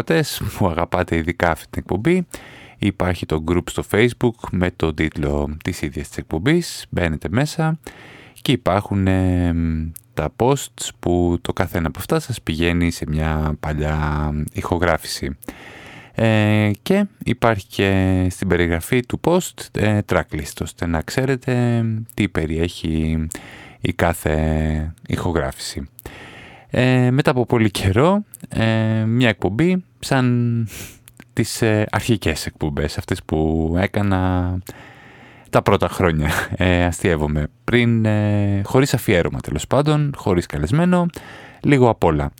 ακροατές που αγαπάτε ειδικά αυτή την εκπομπή υπάρχει το group στο facebook με το τίτλο της ίδιας της εκπομπής μπαίνετε μέσα και υπάρχουν ε, τα posts που το καθένα από αυτά σας πηγαίνει σε μια παλιά ηχογράφηση. Ε, και υπάρχει και στην περιγραφή του post ε, tracklist ώστε να ξέρετε τι περιέχει η κάθε ηχογράφηση. Ε, μετά από πολύ καιρό, ε, μια εκπομπή σαν τις ε, αρχικές εκπομπές, αυτές που έκανα τα πρώτα χρόνια. Ε, αστείευομαι πριν, ε, χωρίς αφιέρωμα τέλος πάντων, χωρίς καλεσμένο, λίγο απ' όλα.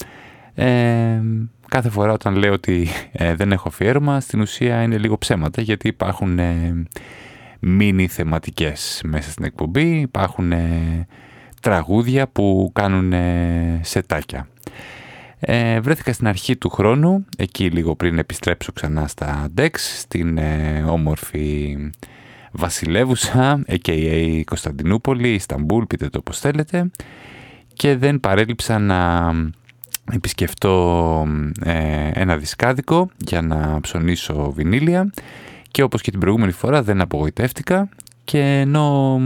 Ε, κάθε φορά όταν λέω ότι ε, δεν έχω αφιέρωμα, στην ουσία είναι λίγο ψέματα, γιατί υπάρχουν ε, μίνι θεματικές μέσα στην εκπομπή, υπάρχουν τραγούδια που κάνουν σετάκια. Ε, βρέθηκα στην αρχή του χρόνου, εκεί λίγο πριν επιστρέψω ξανά στα DEX, στην όμορφη βασιλεύουσα, a.k.a. Κωνσταντινούπολη, Ισταμπούλ, πείτε το όπως θέλετε, και δεν παρέλειψα να επισκεφτώ ε, ένα δισκάδικο για να ψωνίσω βινίλια και όπως και την προηγούμενη φορά δεν απογοητεύτηκα και ενώ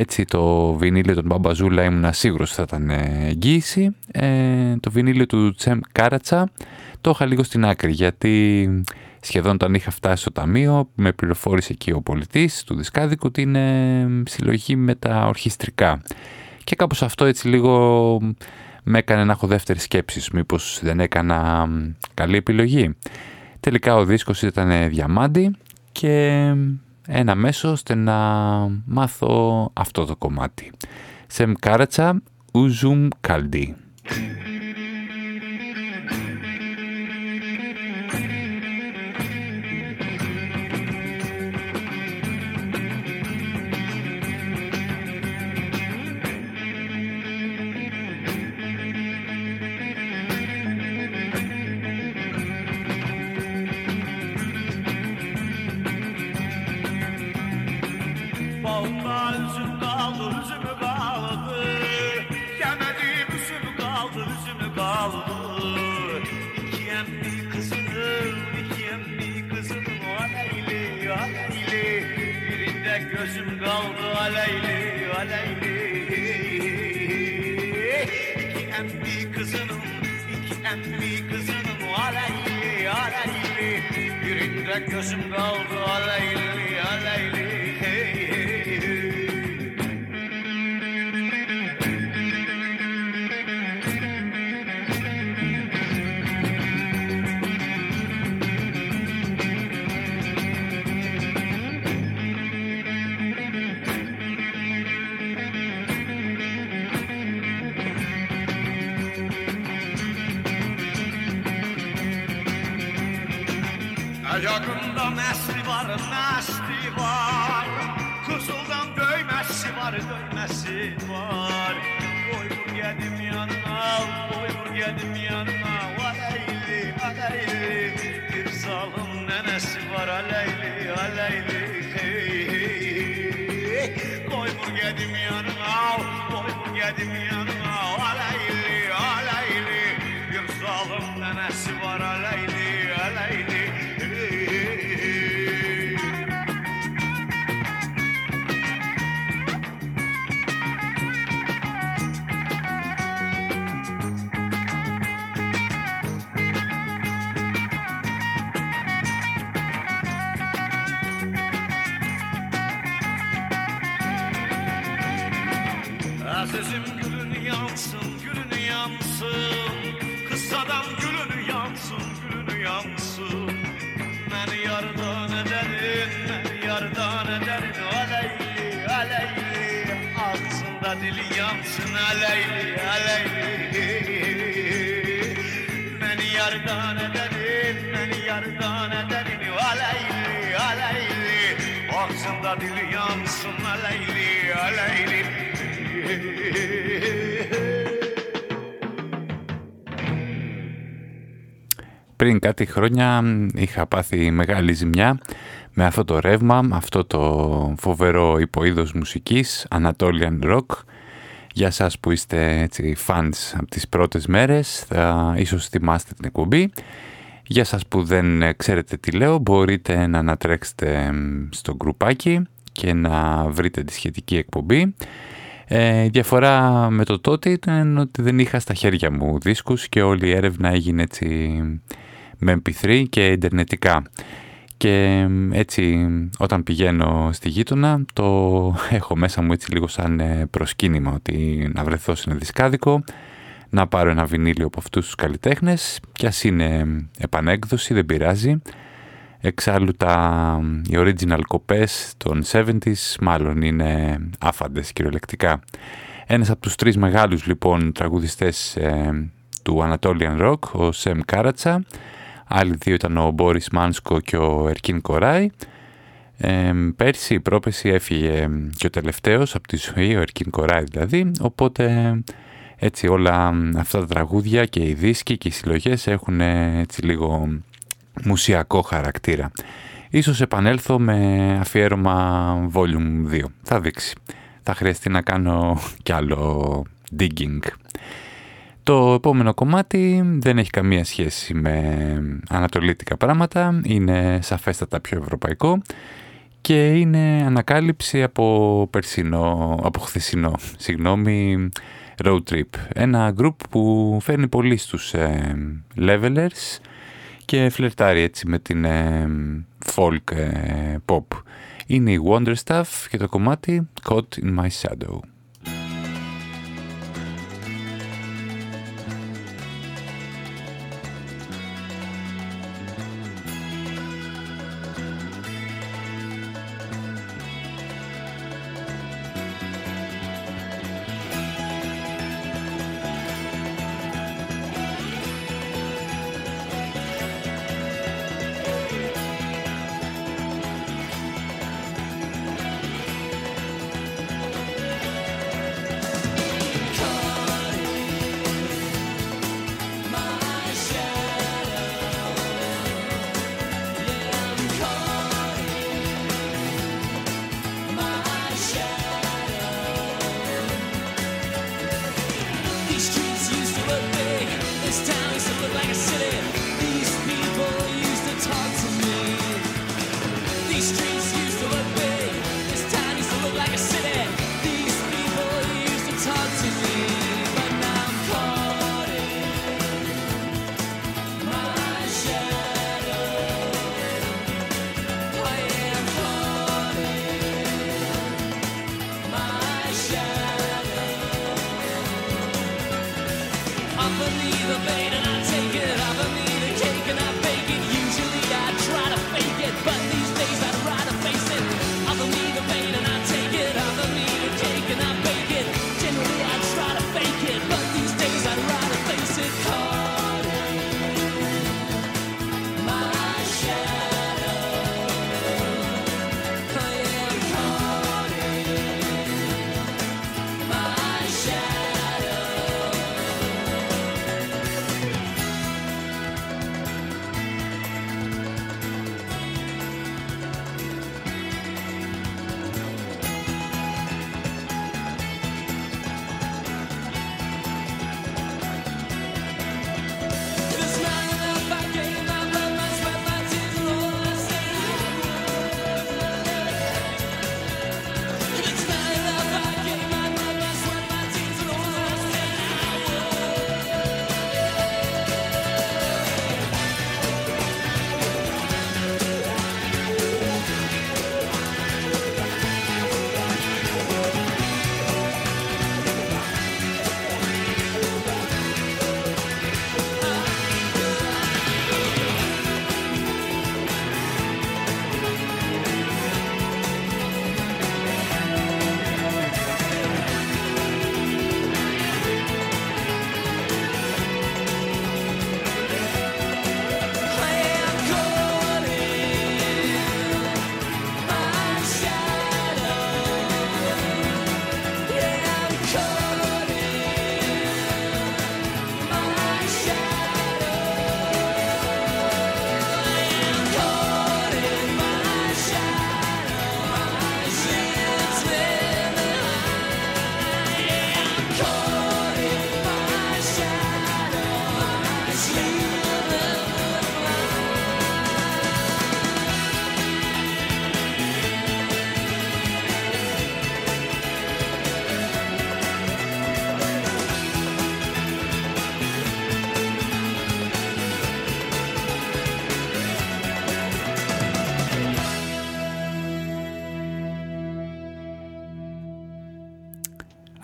έτσι το βινίλιο των Μπαμπαζούλα ήμουν σίγουρος θα ήταν εγγύηση, ε, το βινίλιο του Τσέμ Κάρατσα το είχα λίγο στην άκρη γιατί σχεδόν όταν είχα φτάσει στο ταμείο με πληροφόρησε εκεί ο πολιτής του δισκάδικου ότι είναι συλλογή με τα ορχιστρικά. Και κάπως αυτό έτσι λίγο με έκανε να έχω δεύτερη σκέψη μήπως δεν έκανα καλή επιλογή. Τελικά ο δίσκος ήταν διαμάντη και ένα μέσο ώστε να μάθω αυτό το κομμάτι. Σεμ Κάρατσα Ουζουμ Καλντί forget me now. Don't forget me now. Πριν κάτι χρόνια είχα πάθει μεγάλη ζημιά με αυτό το ρεύμα, αυτό το φοβερό υποείδος μουσικής, Anatolian Rock. Για σας που είστε έτσι fans από τις πρώτες μέρες, θα ίσως θυμάστε την εκπομπή Για σας που δεν ξέρετε τι λέω, μπορείτε να ανατρέξετε στο γκρουπάκι και να βρείτε τη σχετική εκπομπή. Ε, η διαφορά με το τότε ήταν ότι δεν είχα στα χέρια μου δίσκους και όλη η έρευνα έγινε έτσι με mp3 και ιντερνετικά. Και έτσι όταν πηγαίνω στη γείτονα το έχω μέσα μου έτσι λίγο σαν ε, προσκύνημα ότι να βρεθώ σε ένα δισκάδικο να πάρω ένα βινίλιο από αυτούς τους καλλιτέχνες και ας είναι επανέκδοση δεν πειράζει. Εξάλλου τα οι original κοπές των 70s μάλλον είναι άφαντες κυριολεκτικά. Ένας από τους τρεις μεγάλους λοιπόν τραγουδιστές ε, του Anatolian Rock ο Σεμ Κάρατσα Άλλοι δύο ήταν ο Μπόρις Μάνσκο και ο Ερκίν Κοράι. Ε, πέρσι, πρόπεση έφυγε και ο τελευταίος από τη ζωή, ο Ερκίν Κοράι δηλαδή, οπότε έτσι όλα αυτά τα τραγούδια και οι δίσκοι και οι συλλογές έχουν έτσι λίγο μουσιακό χαρακτήρα. Ίσως επανέλθω με αφιέρωμα Volume 2. Θα δείξει. Θα χρειαστεί να κάνω κι άλλο digging. Το επόμενο κομμάτι δεν έχει καμία σχέση με ανατολίτικα πράγματα, είναι σαφέστατα πιο ευρωπαϊκό και είναι ανακάλυψη από περσινό, από χθεσινό, συγγνώμη, road trip. Ένα group που φέρνει πολύ στους ε, levelers και φλερτάρει έτσι με την ε, folk ε, pop. Είναι η Wonderstuff και το κομμάτι Caught in My Shadow.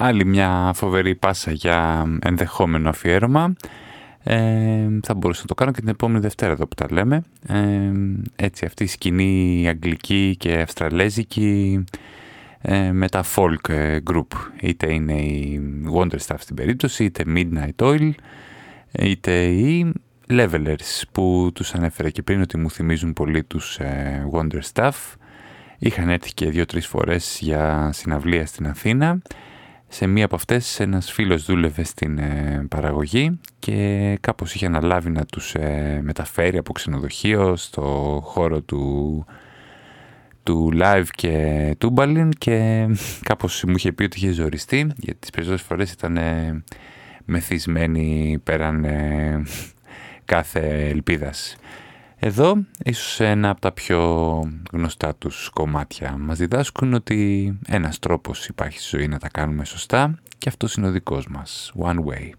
Άλλη μια φοβερή πάσα για ενδεχόμενο αφιέρωμα. Ε, θα μπορούσα να το κάνω και την επόμενη Δευτέρα εδώ που τα λέμε. Ε, έτσι αυτή η σκηνή αγγλική και αυστραλέζικη ε, με τα folk ε, group. Είτε είναι η Wonderstuff στην περίπτωση, είτε Midnight Oil, είτε οι Levelers που τους ανέφερα και πριν ότι μου θυμίζουν πολύ τους ε, Wonderstuff. Είχαν έρθει και δύο-τρεις φορές για συναυλία στην Αθήνα. Σε μία από αυτές ένας φίλος δούλευε στην ε, παραγωγή και κάπως είχε αναλάβει να τους ε, μεταφέρει από ξενοδοχείο στο χώρο του, του live και τούμπαλιν και κάπως μου είχε πει ότι είχε ζοριστεί γιατί τις περισσότερες φορές ήταν ε, μεθυσμένοι πέραν κάθε ελπίδας. Εδώ, ίσως ένα από τα πιο γνωστά τους κομμάτια μας διδάσκουν ότι ένας τρόπος υπάρχει στη ζωή να τα κάνουμε σωστά και αυτός είναι ο δικός μας, One Way.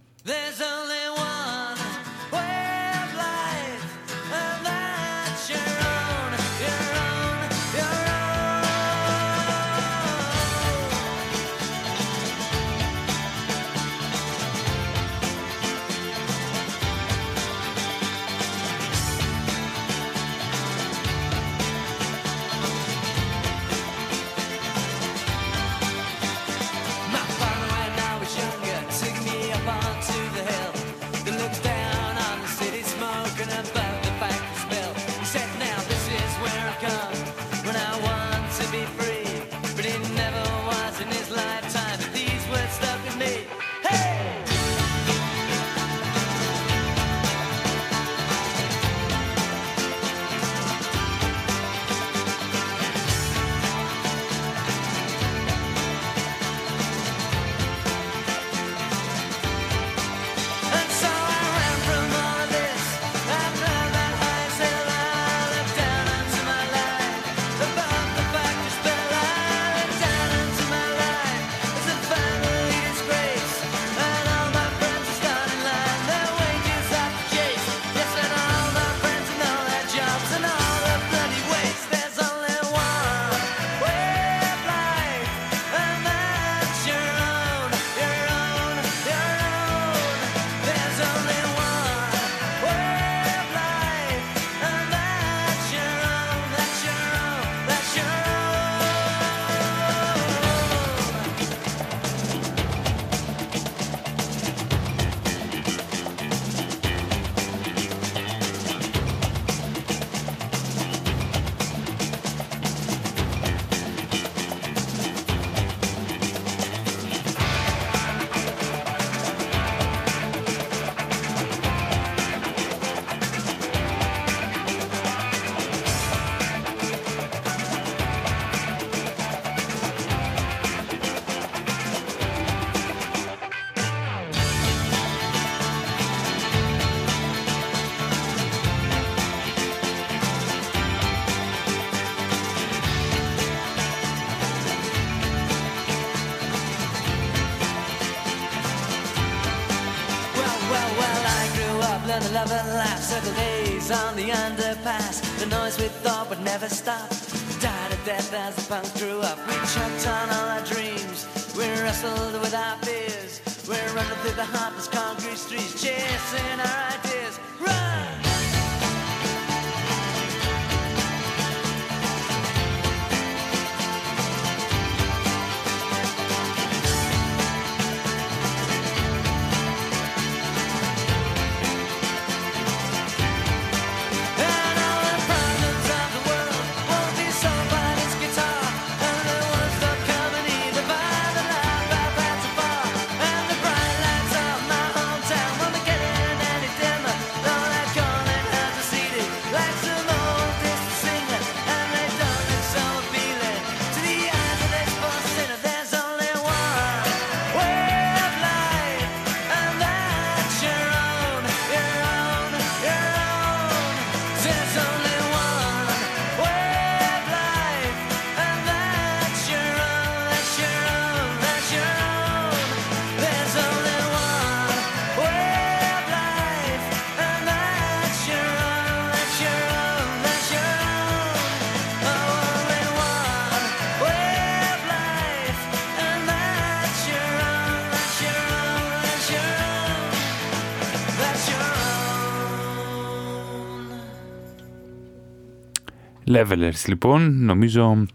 Levelers λοιπόν, νομίζω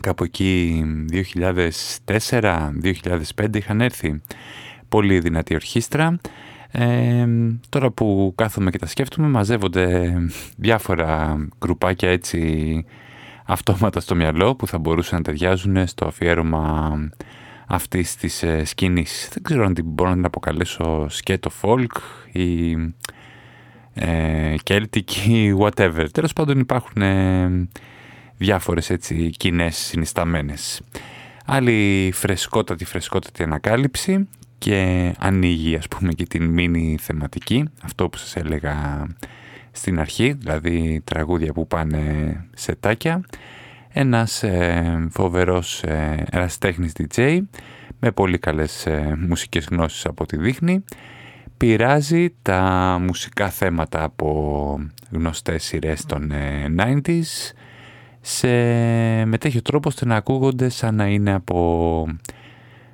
κάπου εκεί 2004-2005 είχαν έρθει. Πολύ δυνατή ορχήστρα. Ε, τώρα που κάθομαι και τα σκέφτομαι μαζεύονται διάφορα γκρουπάκια έτσι αυτόματα στο μυαλό που θα μπορούσαν να ταιριάζουν στο αφιέρωμα αυτής της ε, σκηνής. Δεν ξέρω αν την μπορώ να την αποκαλέσω σκέτο folk ή ε, Celtic ή whatever. Τέλος πάντων υπάρχουν ε, διάφορες έτσι κοινές συνισταμένες. Άλλη φρεσκότατη φρεσκότατη ανακάλυψη και ανοίγει ας πούμε και την μίνι θεματική, αυτό που σας έλεγα στην αρχή, δηλαδή τραγούδια που πάνε σε τάκια. Ένας ε, φοβερός ε, εραστέχνης DJ με πολύ καλές ε, μουσικές γνώσεις από τη δείχνει πειράζει τα μουσικά θέματα από γνωστές σειρές των 90s ε, σε, με τέτοιο τρόπο ώστε να ακούγονται σαν να είναι από,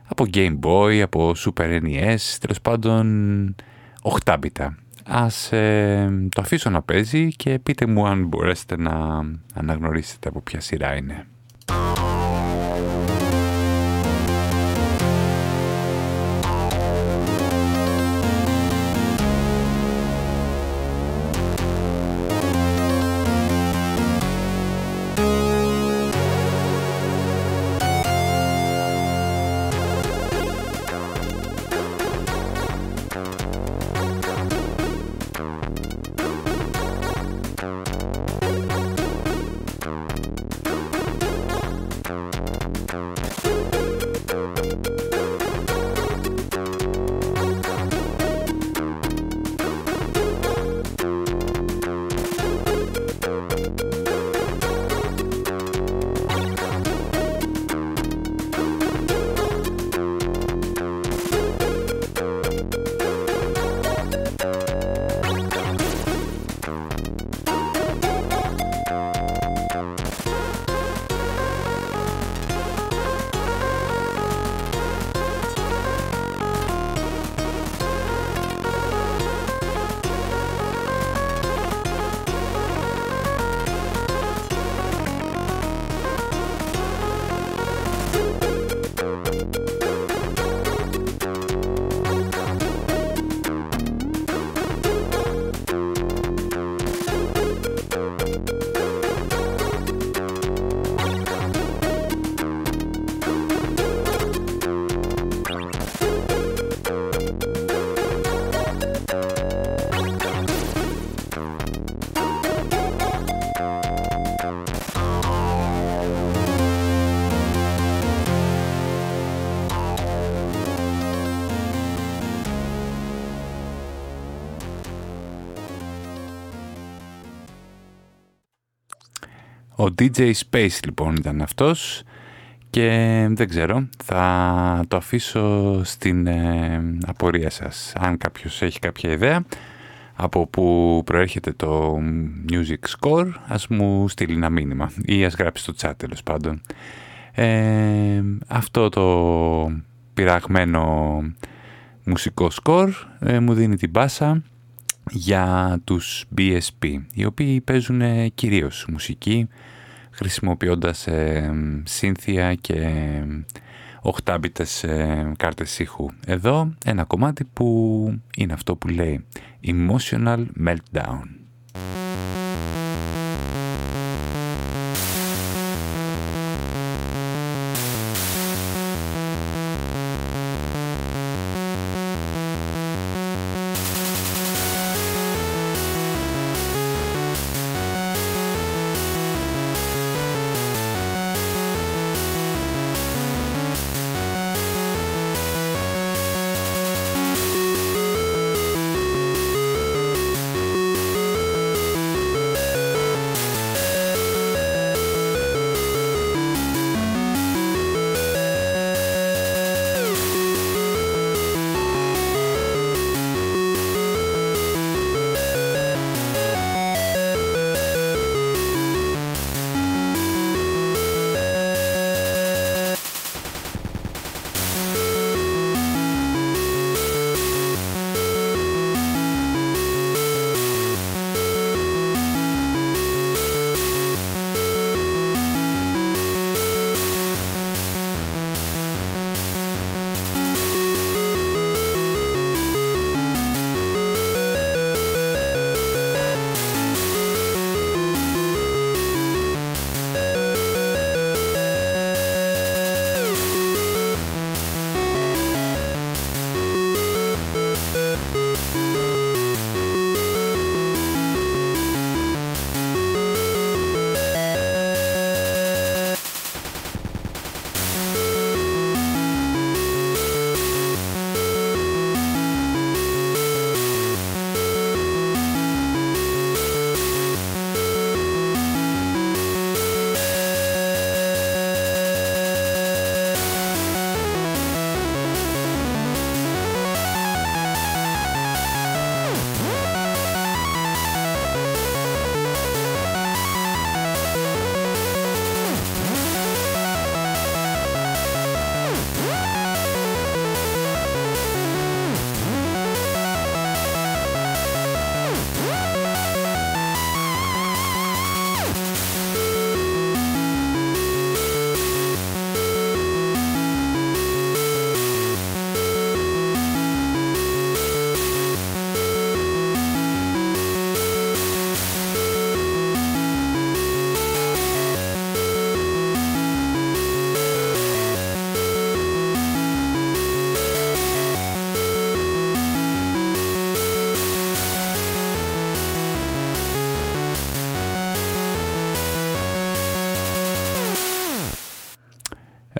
από Game Boy, από Super NES, τέλος πάντων οχτάμπιτα. Ας ε, το αφήσω να παίζει και πείτε μου αν μπορέσετε να αναγνωρίσετε από ποια σειρά είναι. Ο DJ Space λοιπόν ήταν αυτός και δεν ξέρω, θα το αφήσω στην ε, απορία σας. Αν κάποιος έχει κάποια ιδέα από που προέρχεται το music score, ας μου στείλει ένα μήνυμα ή ας γράψει στο chat τέλος πάντων. Ε, αυτό το πειραγμένο μουσικό σκορ ε, μου δίνει την πάσα για τους BSP, οι οποίοι παίζουν κυρίως μουσική, χρησιμοποιώντας ε, σύνθια και οχτάμπιτες ε, κάρτες ήχου. Εδώ ένα κομμάτι που είναι αυτό που λέει Emotional Meltdown.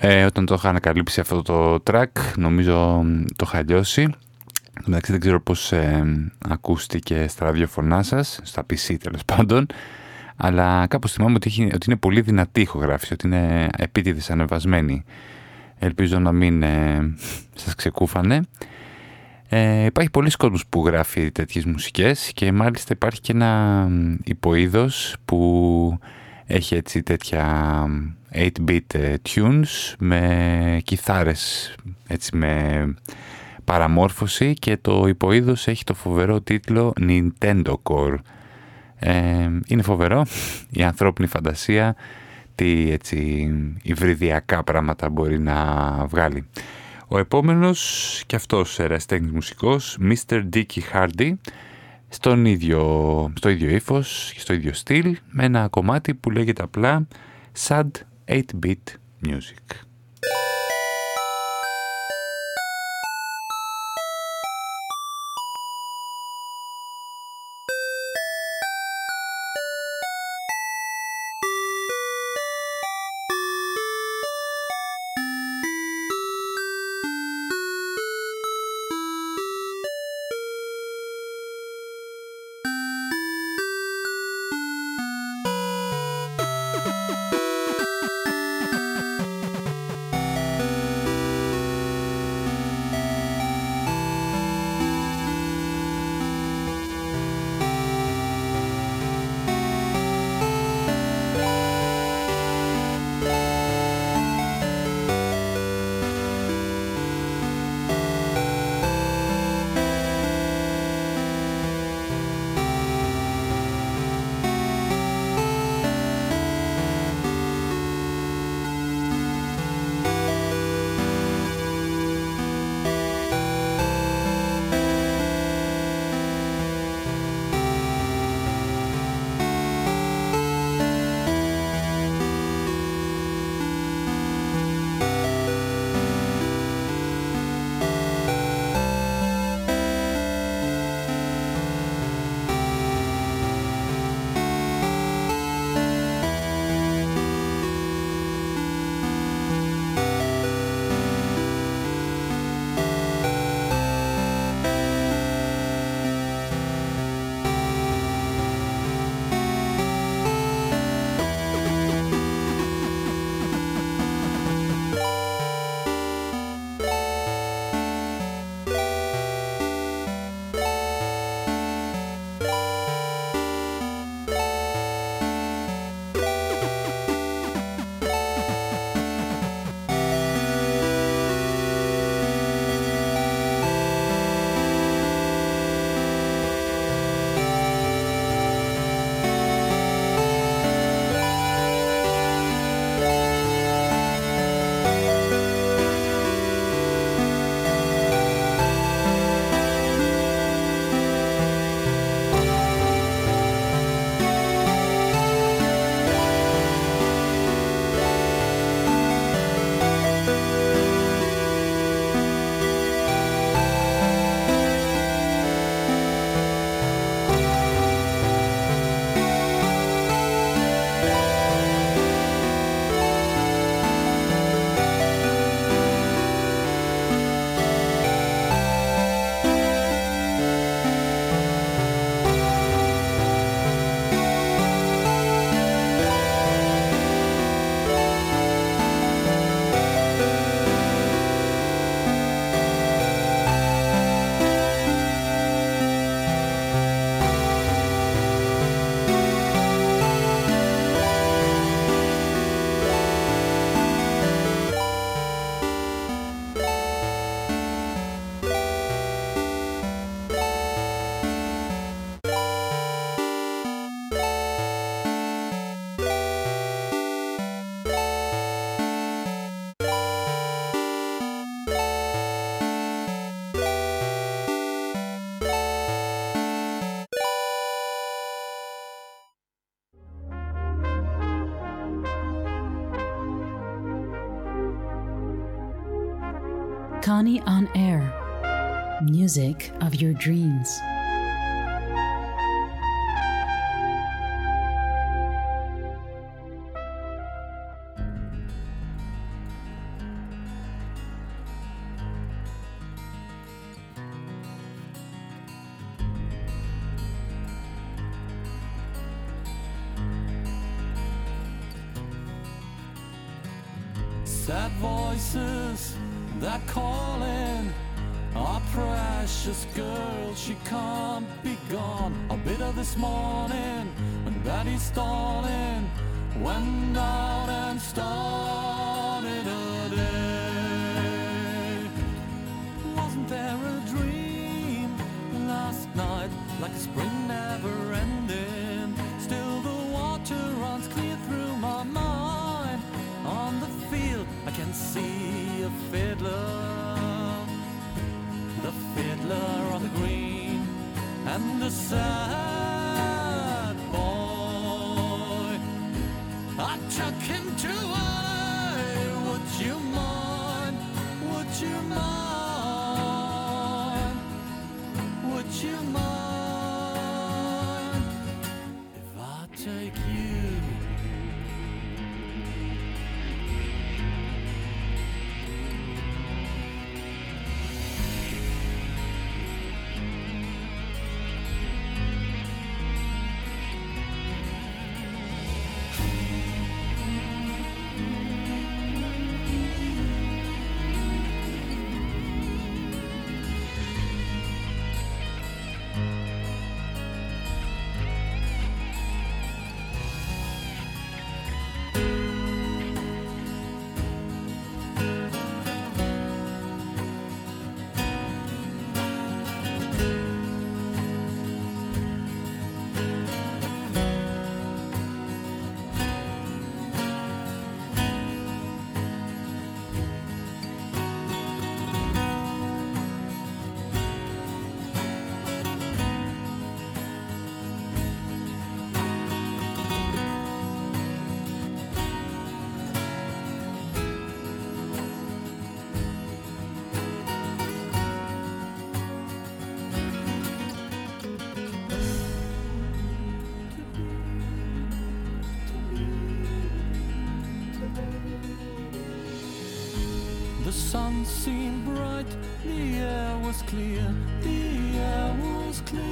Ε, όταν το είχα ανακαλύψει αυτό το track νομίζω το είχα λιώσει Εντάξει δεν ξέρω πώς ε, ακούστηκε στα ραδιοφωνά σας, στα PC τέλος πάντων, αλλά κάπως θυμάμαι ότι, ότι είναι πολύ δυνατή ηχογράφηση, ότι είναι επίτηδες ανεβασμένη. Ελπίζω να μην ε, σας ξεκούφανε. Ε, υπάρχει πολλοί κόσμος που γράφει τέτοιες μουσικές και μάλιστα υπάρχει και ένα υποείδος που έχει έτσι τέτοια 8-bit ε, tunes με κιθάρες, έτσι με παραμόρφωση και το υποείδος έχει το φοβερό τίτλο Nintendo Core. Ε, είναι φοβερό η ανθρώπινη φαντασία τι έτσι υβριδιακά πράγματα μπορεί να βγάλει. Ο επόμενος και αυτός εραστέχνης μουσικός, Mr. Dicky Hardy, στον ίδιο, στο ίδιο ύφος και στο ίδιο στυλ, με ένα κομμάτι που λέγεται απλά Sad 8-Bit Music. Connie on Air Music of Your Dreams. clear, the air was clear.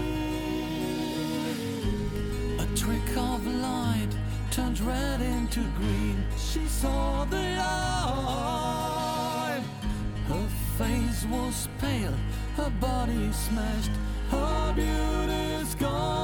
A trick of light turned red into green. She saw the light. Her face was pale, her body smashed, her beauty's gone.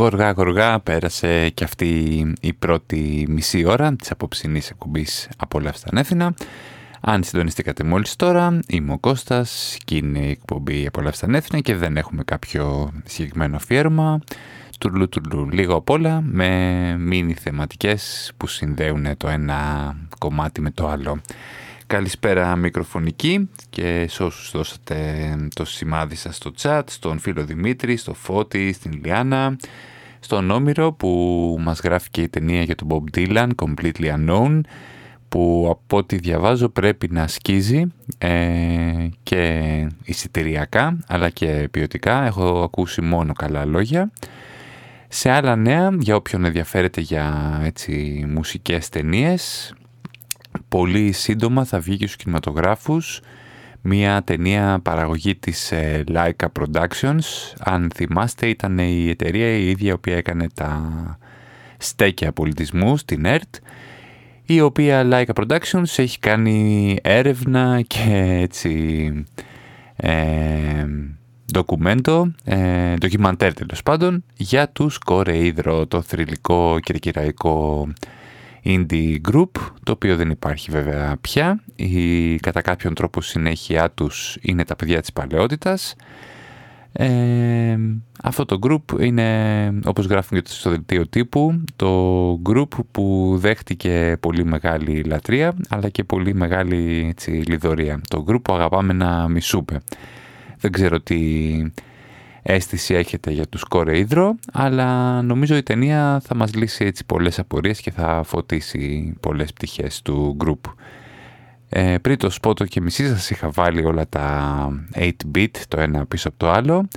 Γοργά γοργά πέρασε και αυτή η πρώτη μισή ώρα της απόψινής εκπομπής «Απόλαυστα ανέθινα». Αν συντονιστήκατε μόλις τώρα, είμαι ο Κώστας και είναι η εκπομπή «Απόλαυστα ανέθινα» και δεν έχουμε κάποιο συγκεκριμένο αφιέρωμα. Τουρλου τουρλου λίγο απ' όλα με μίνι θεματικές που συνδέουν το ένα κομμάτι με το άλλο. Καλησπέρα μικροφωνική και σε όσους δώσατε το σημάδι σας στο chat, στον φίλο Δημήτρη, στο Φώτη, στην Λιάνα, στον Όμηρο που μας γράφει και η ταινία για τον Bob Dylan, Completely Unknown, που από ό,τι διαβάζω πρέπει να σκίζει ε, και εισιτηριακά αλλά και ποιοτικά. Έχω ακούσει μόνο καλά λόγια. Σε άλλα νέα, για όποιον ενδιαφέρεται για έτσι, μουσικές ταινίες, πολύ σύντομα θα βγει και στους κινηματογράφους μια ταινία παραγωγή της ε, Laika Productions. Αν θυμάστε ήταν η εταιρεία η ίδια η οποία έκανε τα στέκια πολιτισμού στην ΕΡΤ η οποία Laika Productions έχει κάνει έρευνα και έτσι ε, ντοκουμέντο, ε, ντοκιμαντέρ τέλος πάντων για τους Κορεϊδρο, το θρηλυκό κυρκυραϊκό indie group, το οποίο δεν υπάρχει βέβαια πια. Η, κατά κάποιον τρόπο συνέχεια τους είναι τα παιδιά της παλαιότητας. Ε, αυτό το group είναι, όπως γράφουν και στο δελτίο τύπου, το group που δέχτηκε πολύ μεγάλη λατρεία, αλλά και πολύ μεγάλη έτσι, λιδωρία. Το group που αγαπάμε να μισούμε. Δεν ξέρω τι αίσθηση έχετε για τους Κορεϊδρο, αλλά νομίζω η ταινία θα μας λύσει έτσι πολλές απορίες και θα φωτίσει πολλές πτυχές του group. Ε, πριν το σπότο και μισή σας είχα βάλει όλα τα 8-bit το ένα πίσω από το άλλο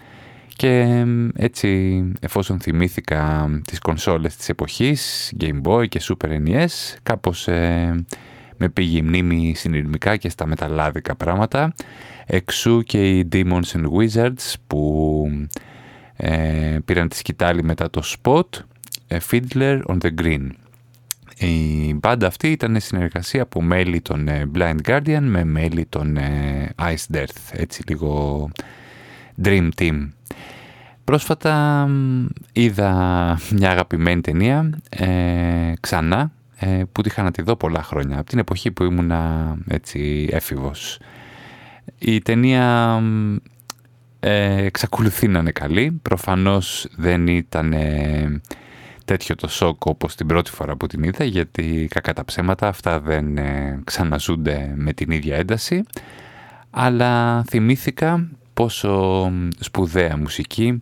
και έτσι εφόσον θυμήθηκα τις κονσόλες της εποχής, Game Boy και Super NES, κάπως ε, με πήγε η μνήμη συνειρμικά και στα μεταλλάδικα πράγματα Εξού και οι Demons and Wizards που ε, πήραν τη σκητάλη μετά το Spot, ε, Fiddler on the Green. Η μπάντα αυτή ήταν συνεργασία από μέλη των ε, Blind Guardian με μέλη των ε, Ice Death, έτσι λίγο Dream Team. Πρόσφατα είδα μια αγαπημένη ταινία ξανά που τη είχα να τη δω πολλά χρόνια από την εποχή που ήμουνα έτσι έφηβος. Η ταινία ε, εξακολουθεί να είναι καλή. Προφανώς δεν ήταν ε, τέτοιο το σοκ όπως την πρώτη φορά που την είδα γιατί κακά τα ψέματα αυτά δεν ε, ξαναζούνται με την ίδια ένταση αλλά θυμήθηκα πόσο σπουδαία μουσική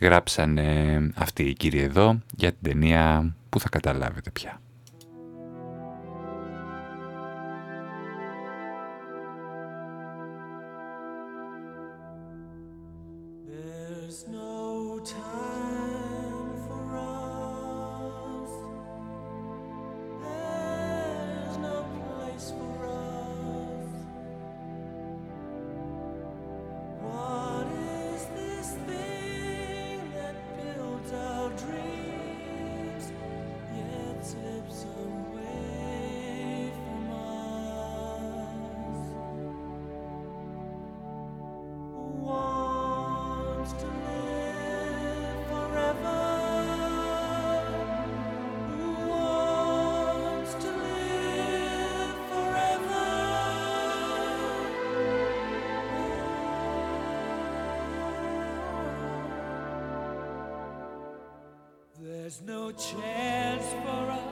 γράψανε αυτοί οι κύριοι εδώ για την ταινία που θα καταλάβετε πια. There's no chance for us.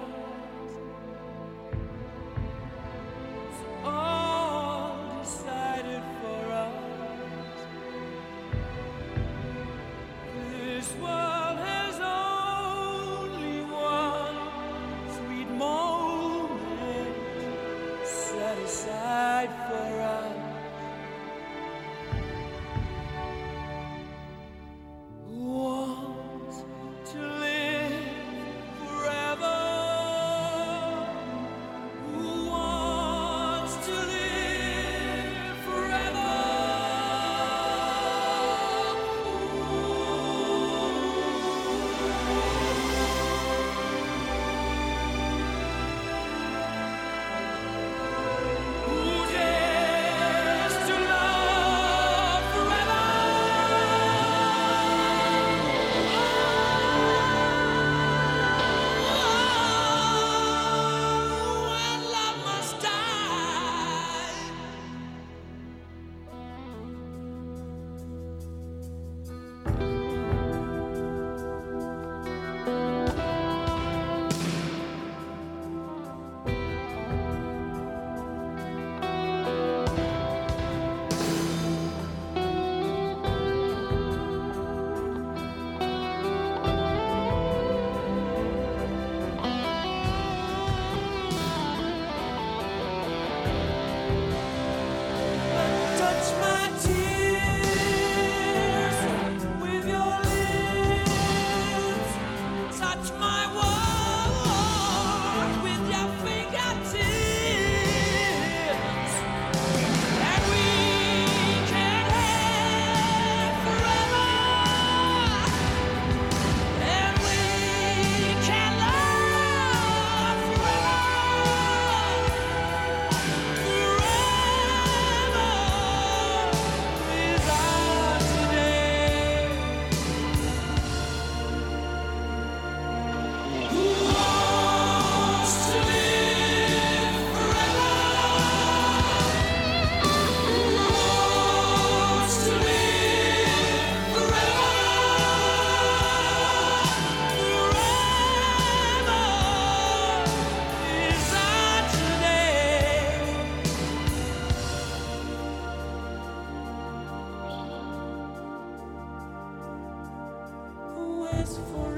for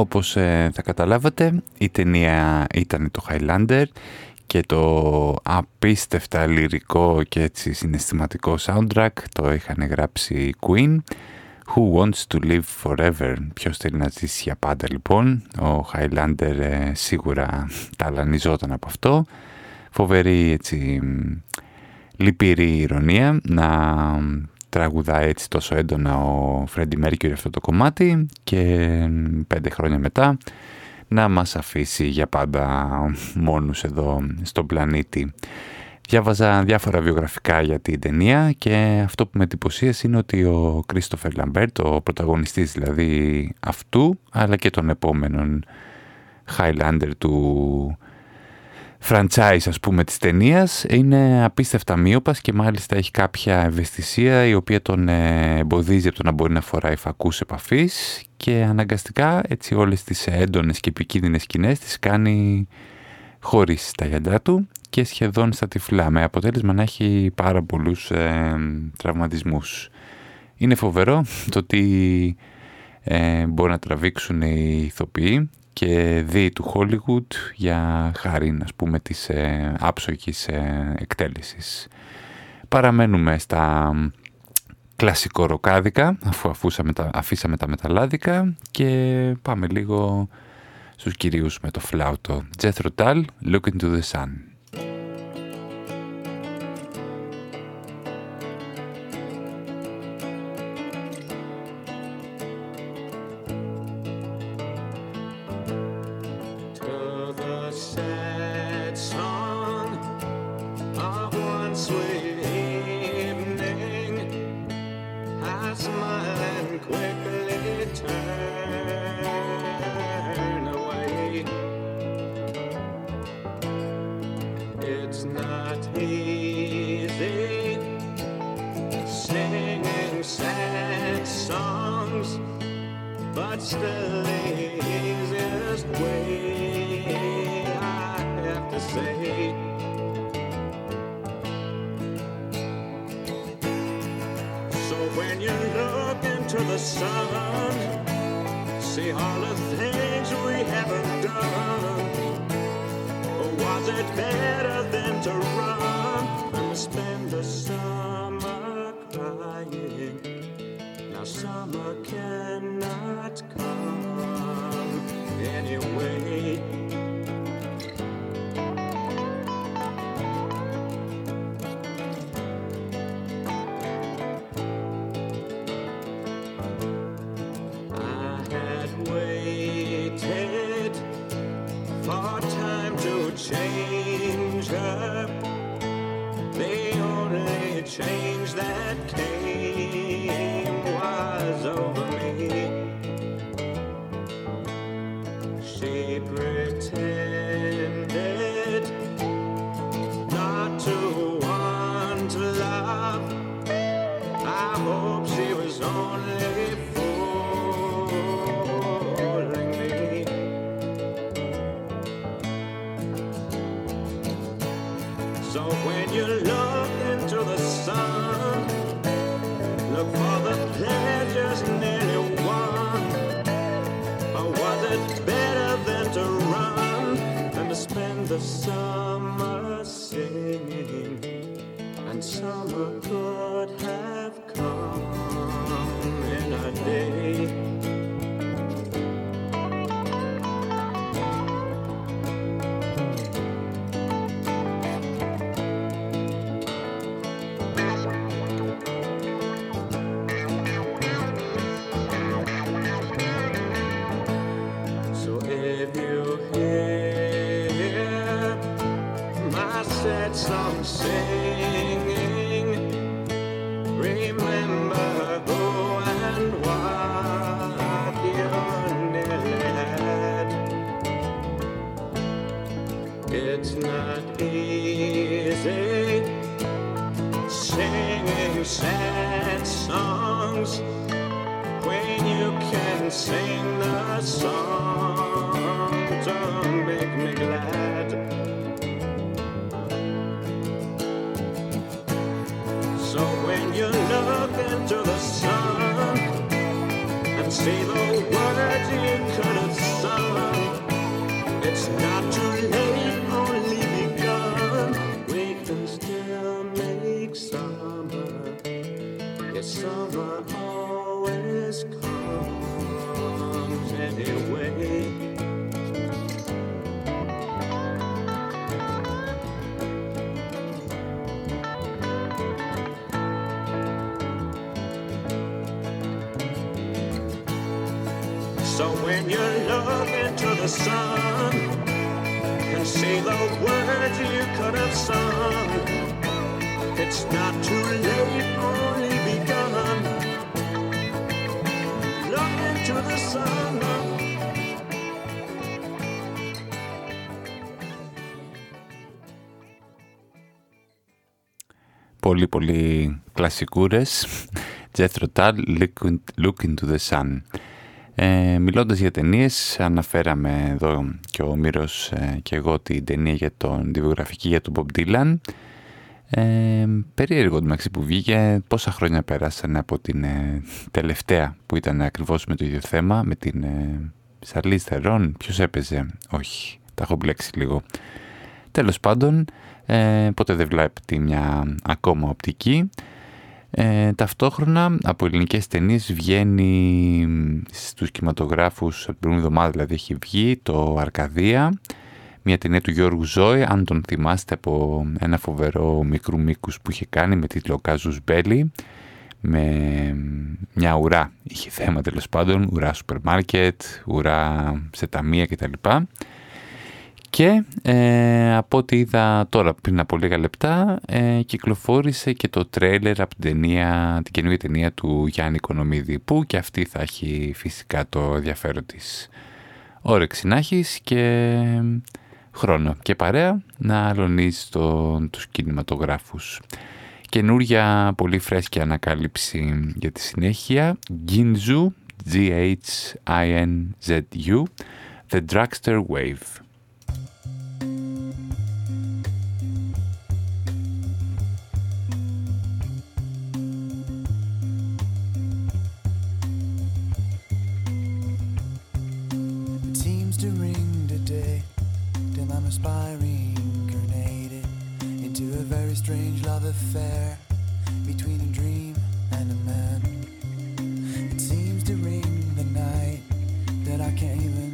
Όπως ε, θα καταλάβατε, η ταινία ήταν το Highlander και το απίστευτα λυρικό και έτσι συναισθηματικό soundtrack το είχαν γράψει Queen. Who wants to live forever? Ποιος θέλει να ζήσει για πάντα λοιπόν. Ο Highlander ε, σίγουρα ταλανιζόταν από αυτό. Φοβερή έτσι λυπηρή ηρωνία να τραγουδάει έτσι τόσο έντονα ο Φρέντι Μέρκιουρι αυτό το κομμάτι και πέντε χρόνια μετά να μας αφήσει για πάντα μόνους εδώ στον πλανήτη. Διάβαζα διάφορα βιογραφικά για την ταινία και αυτό που με εντυπωσίασε είναι ότι ο Κρίστοφερ Λαμπέρτ, ο πρωταγωνιστής δηλαδή αυτού, αλλά και των επόμενων Highlander του franchise ας πούμε της ταινίας είναι απίστευτα μύωπας και μάλιστα έχει κάποια ευαισθησία η οποία τον ε, εμποδίζει από το να μπορεί να φοράει φακούς επαφής και αναγκαστικά έτσι όλες τις έντονες και επικίνδυνες σκηνές τις κάνει χωρίς τα γιαντά του και σχεδόν στα τυφλά με αποτέλεσμα να έχει πάρα πολλούς ε, τραυματισμούς. Είναι φοβερό το ότι ε, μπορεί να τραβήξουν οι ηθοποιοί και δι του Hollywood για χάρη ας πούμε της ε, άψογης ε, εκτέλεσης. Παραμένουμε στα κλασικό ροκάδικα αφού αφούσαμε τα, αφήσαμε τα μεταλλάδικα και πάμε λίγο στους κυρίους με το φλάουτο. Jethro Tull, Look into the Sun. when you look into the sun. See all the things we haven't done. Was it better than to run and spend the summer crying? Now summer cannot come anyway. πολύ πολύ κλασικούρες Jethro Tull, Look into the Sun ε, Μιλώντας για ταινίες αναφέραμε εδώ και ο Μύρος ε, και εγώ την ταινία για τον, τη βιογραφική για τον Bob Dylan. Ε, περίεργο το που βγήκε. Πόσα χρόνια πέρασαν από την ε, τελευταία που ήταν ακριβώς με το ίδιο θέμα με την ε, Σαρλίς Θερών ποιος έπαιζε, όχι, τα έχω μπλέξει λίγο. Τέλος πάντων ε, ποτέ δεν βλέπετε μια ακόμα οπτική. Ε, ταυτόχρονα από ελληνικές ταινίες βγαίνει στους κινηματογράφους από την προηγούμενη εβδομάδα δηλαδή έχει βγει το Αρκαδία μια ταινία του Γιώργου Ζώη αν τον θυμάστε από ένα φοβερό μικρού μήκους που είχε κάνει με τίτλο Κάζους Μπέλη με μια ουρά είχε θέμα τέλος πάντων ουρά σούπερ μάρκετ, ουρά σε ταμεία κτλ και ε, από ό,τι είδα τώρα πριν από λίγα λεπτά ε, κυκλοφόρησε και το τρέλερ από την, ταινία, την καινούργια ταινία του Γιάννη Κονομίδη που και αυτή θα έχει φυσικά το ενδιαφέρον της. Όρεξη να έχεις και χρόνο και παρέα να αλωνείς το, τους κινηματογράφους. Καινούρια πολύ φρέσκια ανακάλυψη για τη συνέχεια. Ginzu, G-H-I-N-Z-U The Dragster Wave strange love affair between a dream and a man. It seems to ring the night that I can't even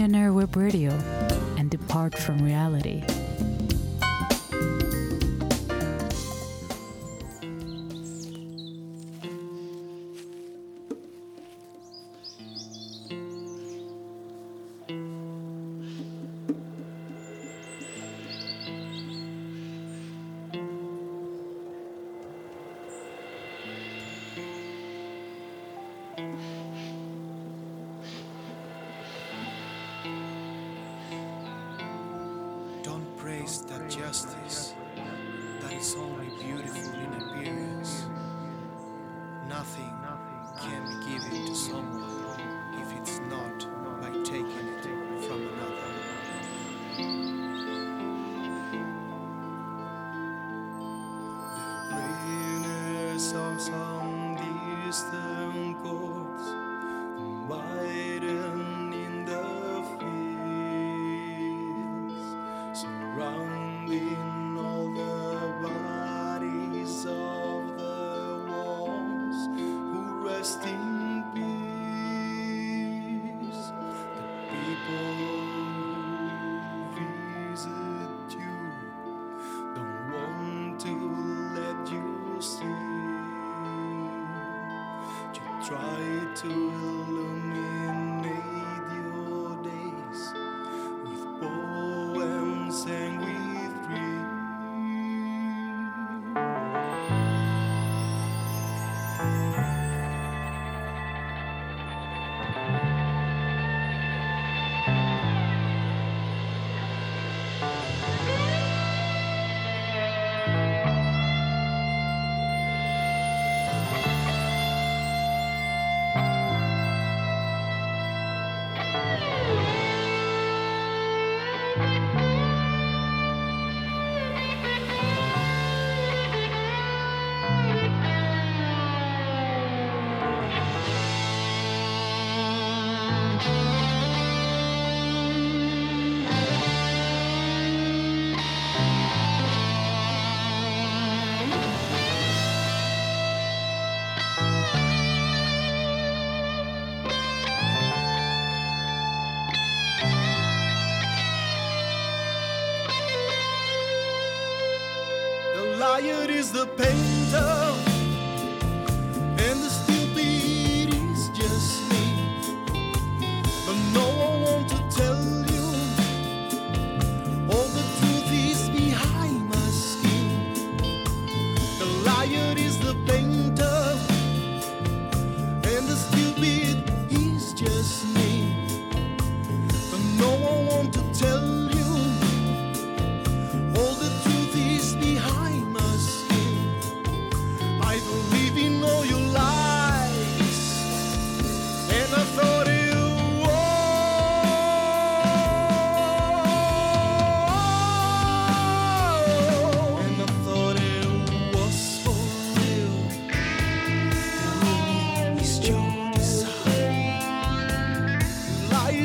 Air Web Radio and depart from reality.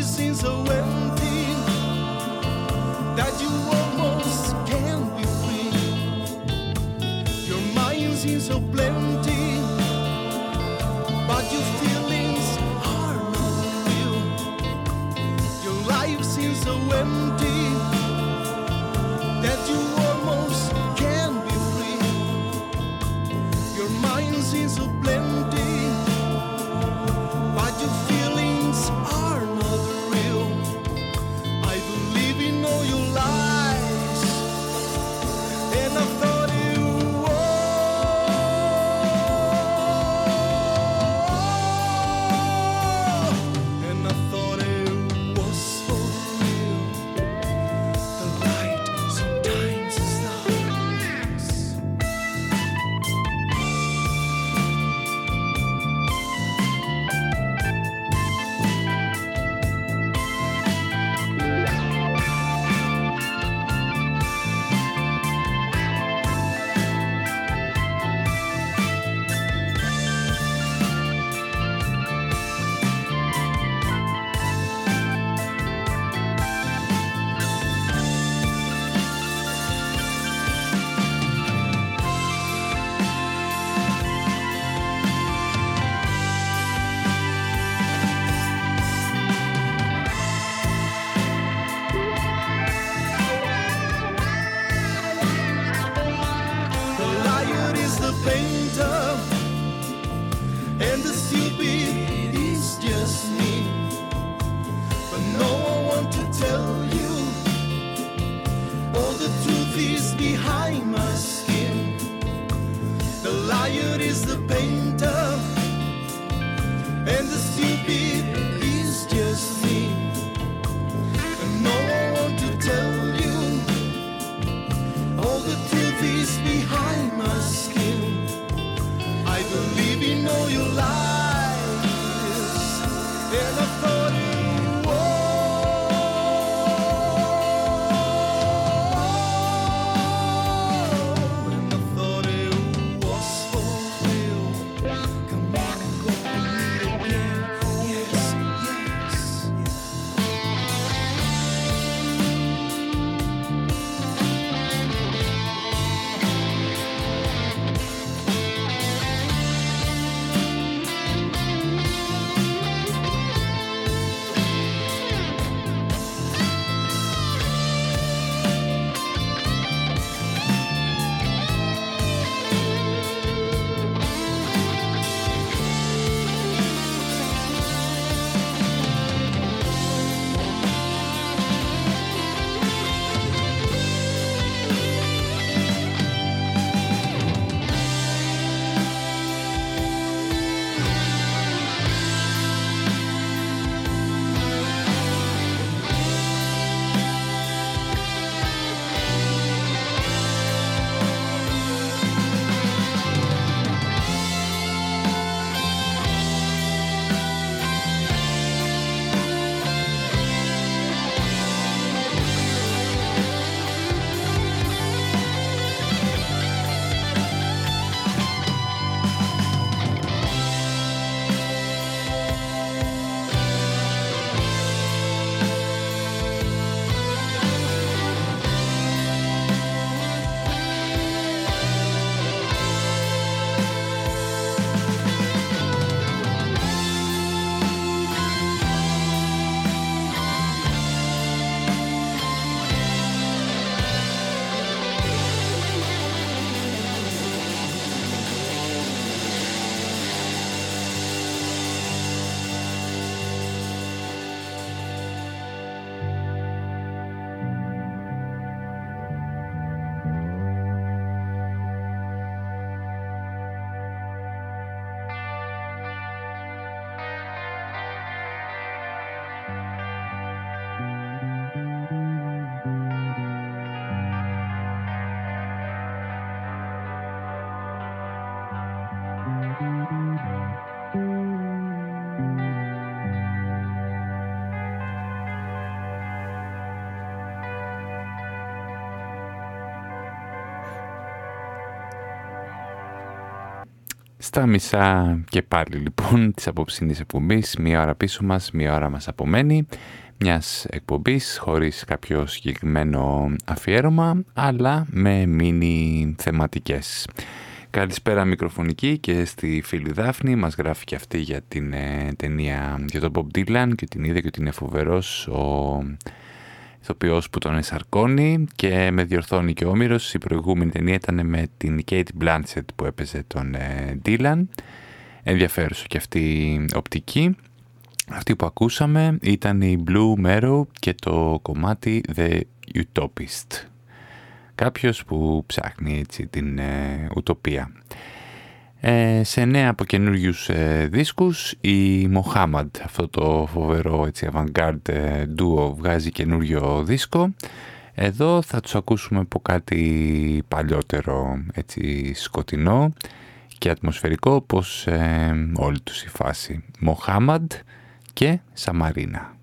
seems so empty that you almost can't be free. Your mind seems so plenty, but you still. Στα μισά και πάλι λοιπόν της απόψινής εκπομπής, μία ώρα πίσω μας, μία ώρα μας απομένει, μιας εκπομπής χωρίς κάποιο συγκεκριμένο αφιέρωμα, αλλά με μίνι θεματικές. Καλησπέρα μικροφωνική και στη φίλη Δάφνη, μας γράφει και αυτή για την ε, ταινία για τον Bob Dylan και την είδε και ότι είναι φοβερός ο ηθοποιός που τον εσαρκώνει και με διορθώνει και ο Όμηρος. Η προηγούμενη ταινία ήταν με την Kate Blanchett που έπαιζε τον ε, Dylan. Ενδιαφέρουσα και αυτή η οπτική. Αυτή που ακούσαμε ήταν η Blue Marrow και το κομμάτι The Utopist. Κάποιος που ψάχνει έτσι την ε, ουτοπία. Ε, σε νέα από καινούριους ε, δίσκους η Mohammed, αυτό το φοβερό έτσι, avant-garde ε, duo βγάζει καινούριο δίσκο. Εδώ θα τους ακούσουμε από κάτι παλιότερο έτσι σκοτεινό και ατμοσφαιρικό όπως ε, όλη τους η φάση. Mohammed και Σαμαρίνα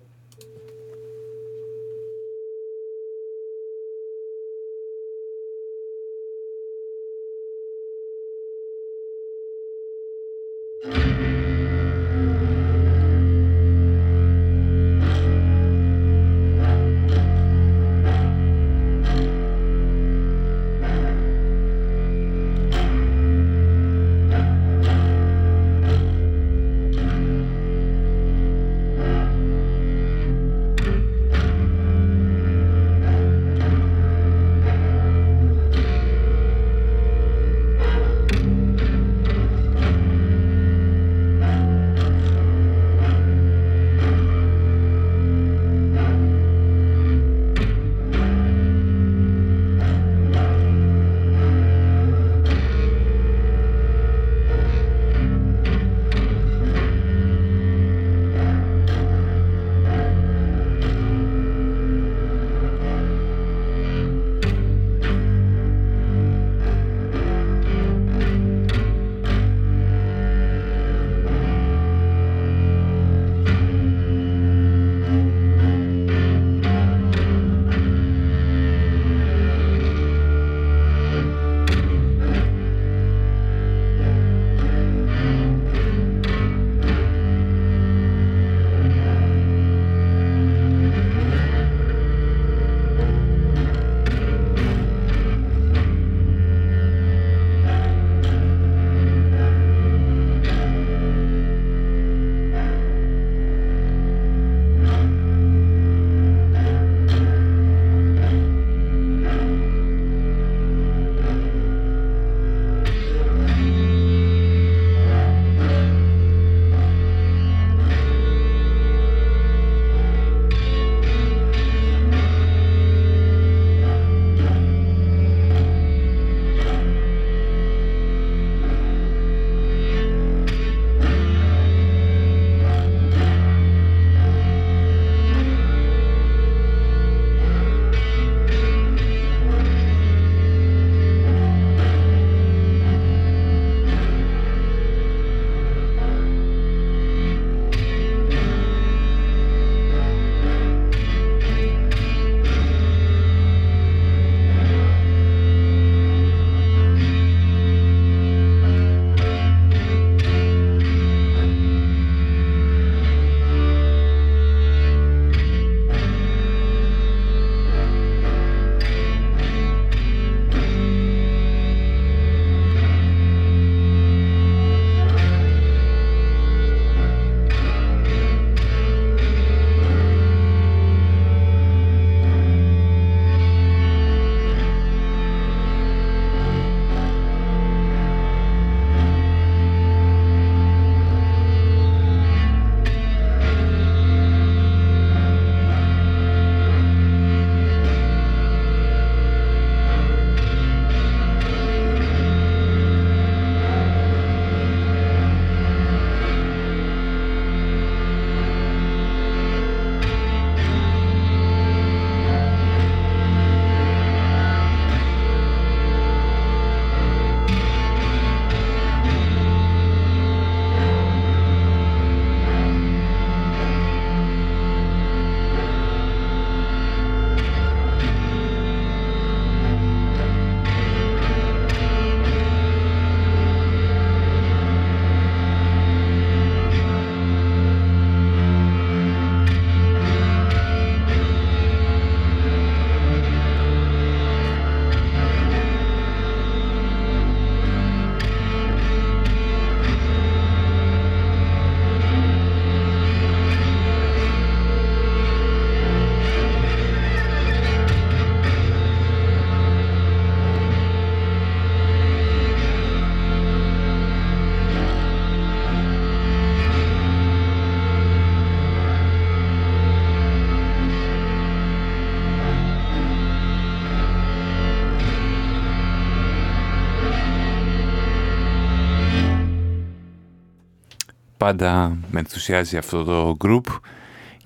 πάντα με ενθουσιάζει αυτό το group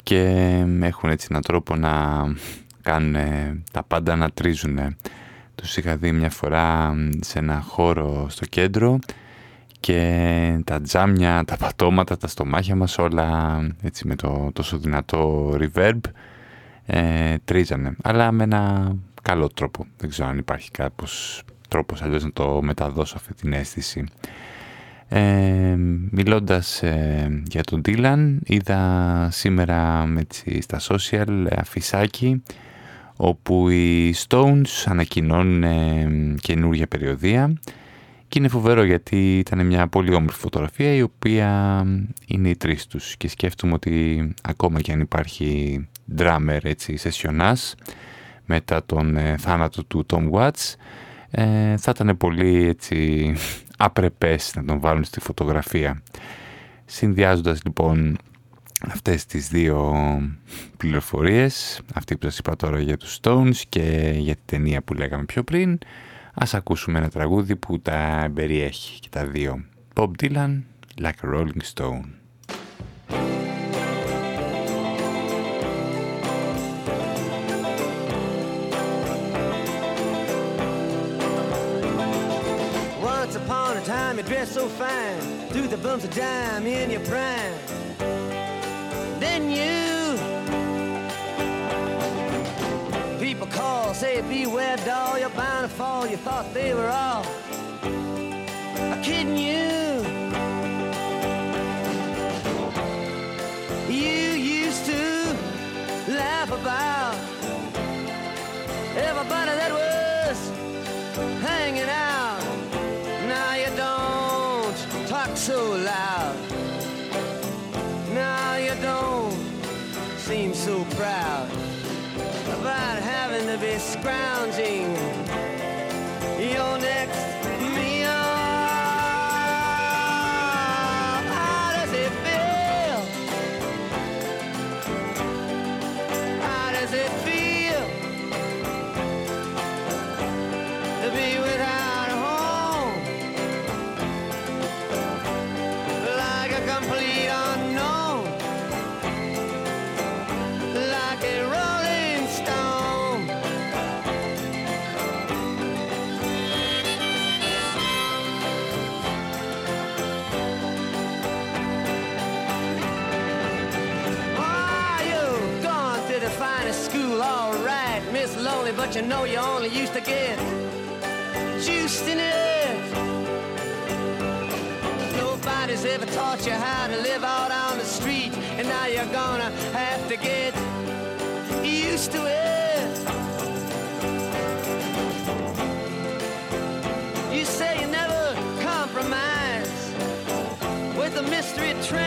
και έχουν έτσι έναν τρόπο να κάνουν τα πάντα να τρίζουν. Τους είχα δει μια φορά σε ένα χώρο στο κέντρο και τα τζάμια, τα πατώματα, τα στομάχια μας όλα έτσι με το τόσο δυνατό reverb ε, τρίζανε. Αλλά με ένα καλό τρόπο. Δεν ξέρω αν υπάρχει κάπως τρόπος αλλιώς να το μεταδώσω αυτή την αίσθηση. Ε, μιλώντας ε, για τον Dylan, είδα σήμερα έτσι, στα social αφισάκι όπου οι Stones ανακοινώνουν ε, καινούργια περιοδία και είναι φοβερό γιατί ήταν μια πολύ όμορφη φωτογραφία η οποία είναι οι τρεις τους. Και σκέφτομαι ότι ακόμα και αν υπάρχει drummer έτσι σεσιονάς μετά τον ε, θάνατο του Tom Watts ε, θα ήταν πολύ έτσι απρεπές να τον βάλουν στη φωτογραφία. Συνδυάζοντας λοιπόν αυτές τις δύο πληροφορίες, αυτή που σας είπα τώρα για τους Stones και για την ταινία που λέγαμε πιο πριν, ας ακούσουμε ένα τραγούδι που τα περιέχει και τα δύο. Bob Dylan, Like a Rolling Stone. You dress so fine, through the bumps of dime in your prime. Then you people call, say beware doll, you're bound to fall. You thought they were all kidding you. You used to laugh about everybody that was so loud. Now you don't seem so proud about having to be scrounging but you know you only used to get juiced in it. Nobody's ever taught you how to live out on the street, and now you're gonna have to get used to it. You say you never compromise with a mystery tramp,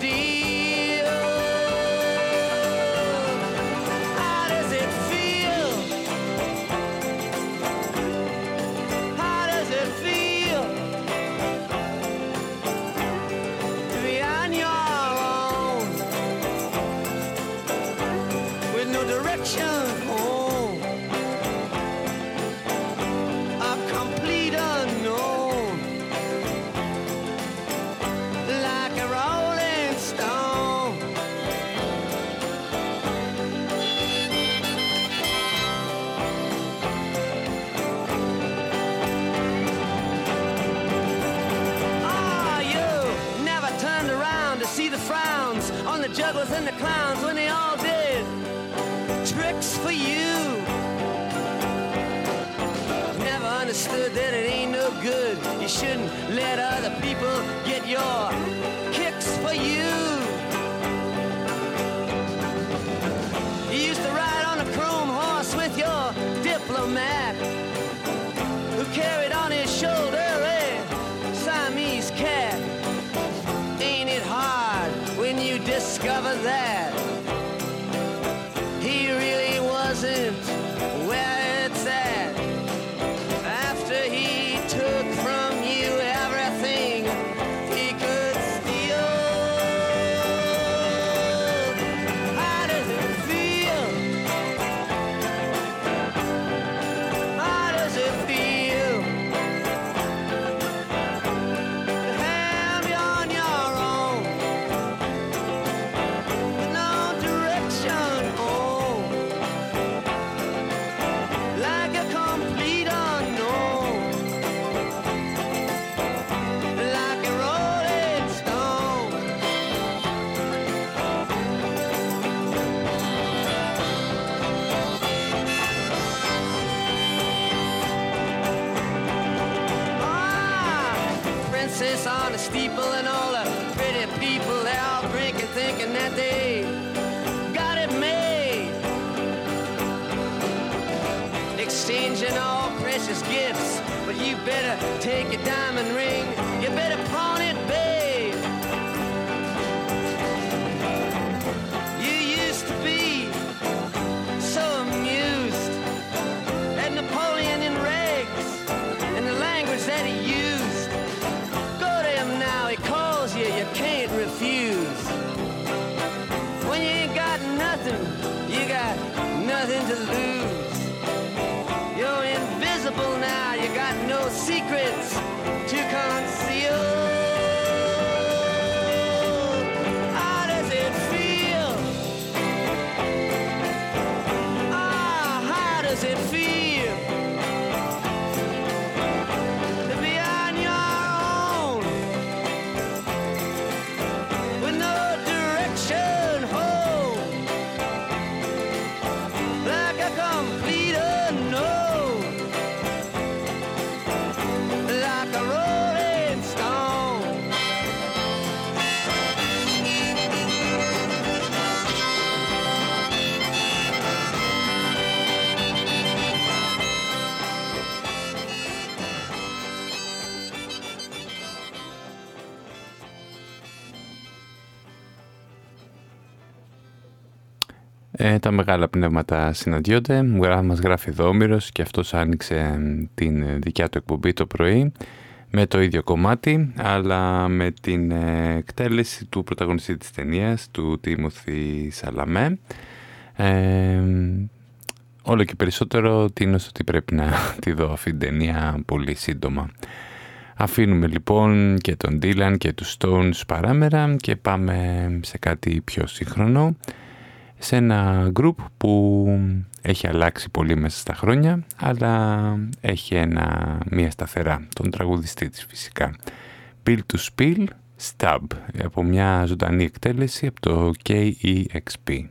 Ε, τα μεγάλα πνεύματα συναντιόνται. Μου γρά- μας γράφει εδώ ο Μύρος και αυτός άνοιξε ε, την ε, δικιά του εκπομπή το πρωί με το ίδιο κομμάτι, αλλά με την ε, εκτέλεση του πρωταγωνιστή της ταινίας, του Τίμωθη Σαλαμέ. Ε, όλο και περισσότερο τίνω ότι πρέπει να τη δω αυτή την ταινία πολύ σύντομα. Αφήνουμε λοιπόν και τον Dylan και τους Stones παράμερα και πάμε σε κάτι πιο σύγχρονο σε ένα group που έχει αλλάξει πολύ μέσα στα χρόνια αλλά έχει ένα, μία σταθερά, τον τραγουδιστή της φυσικά. Pill to Spill, Stab, από μια ζωντανή εκτέλεση από το KEXP.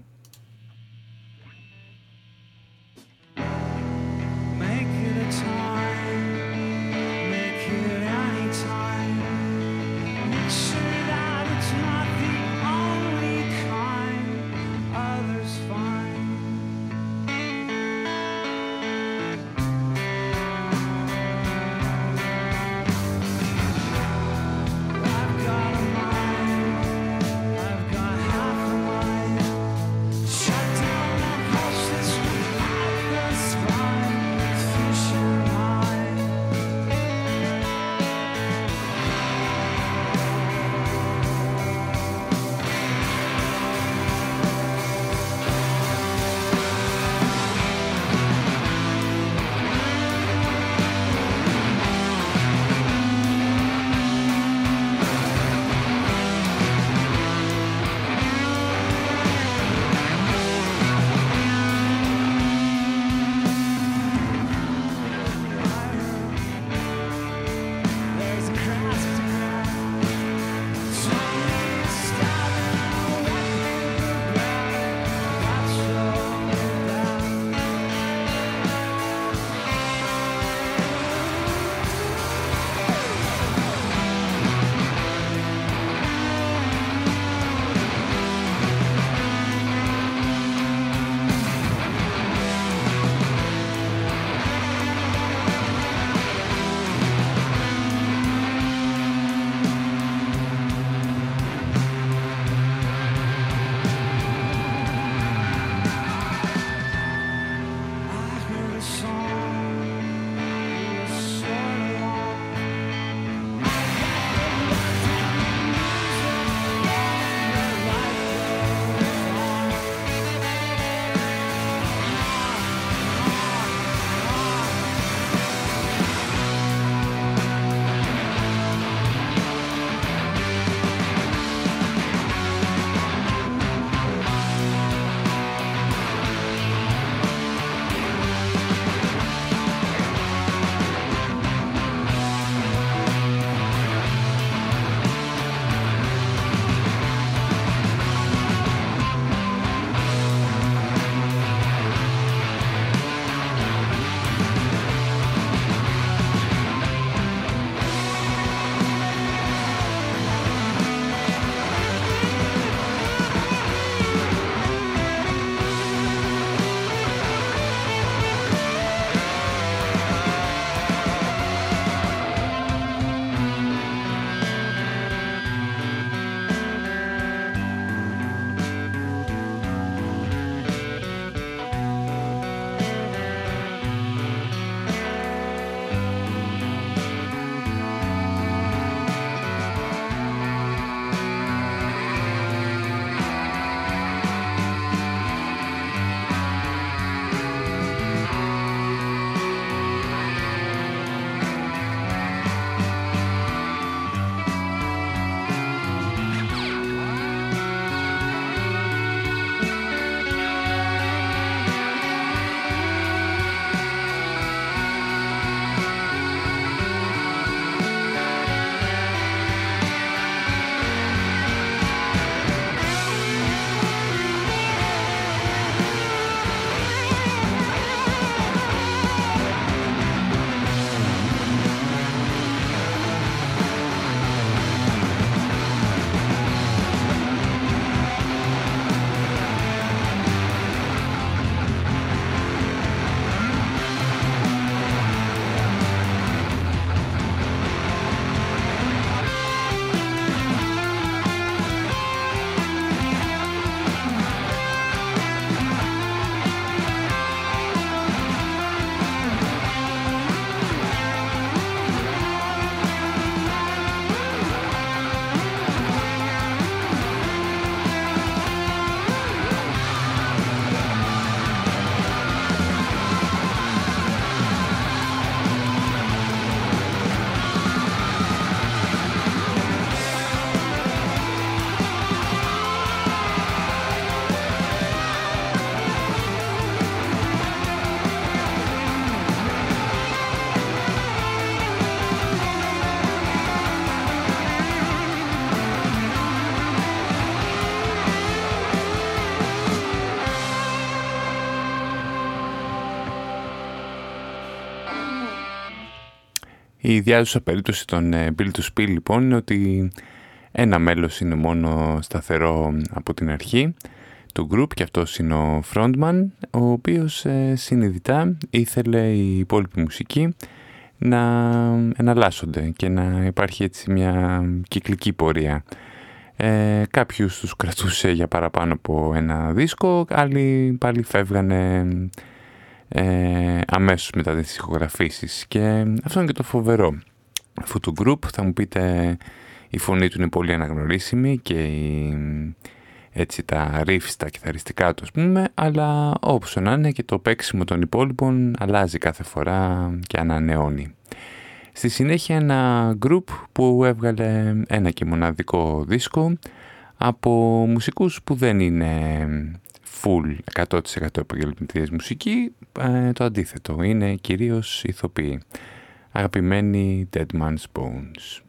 Η διάζουσα περίπτωση των ε, Bill to Spill λοιπόν είναι ότι ένα μέλος είναι μόνο σταθερό από την αρχή του group και αυτός είναι ο frontman ο οποίος ε, συνειδητά ήθελε η υπόλοιπη μουσική να εναλλάσσονται και να υπάρχει έτσι μια κυκλική πορεία. Ε, κάποιους τους κρατούσε για παραπάνω από ένα δίσκο, άλλοι πάλι φεύγανε ε, αμέσως μετά τις ηχογραφήσεις και αυτό είναι και το φοβερό αυτού του group θα μου πείτε η φωνή του είναι πολύ αναγνωρίσιμη και η, έτσι τα riffs, τα κιθαριστικά του ας πούμε αλλά όπως να είναι και το παίξιμο των υπόλοιπων αλλάζει κάθε φορά και ανανεώνει. Στη συνέχεια ένα group που έβγαλε ένα και μοναδικό δίσκο από μουσικούς που δεν είναι full 100% επαγγελματίες μουσική, ε, το αντίθετο, είναι κυρίως ηθοποιοί. Αγαπημένοι Dead Man's Bones.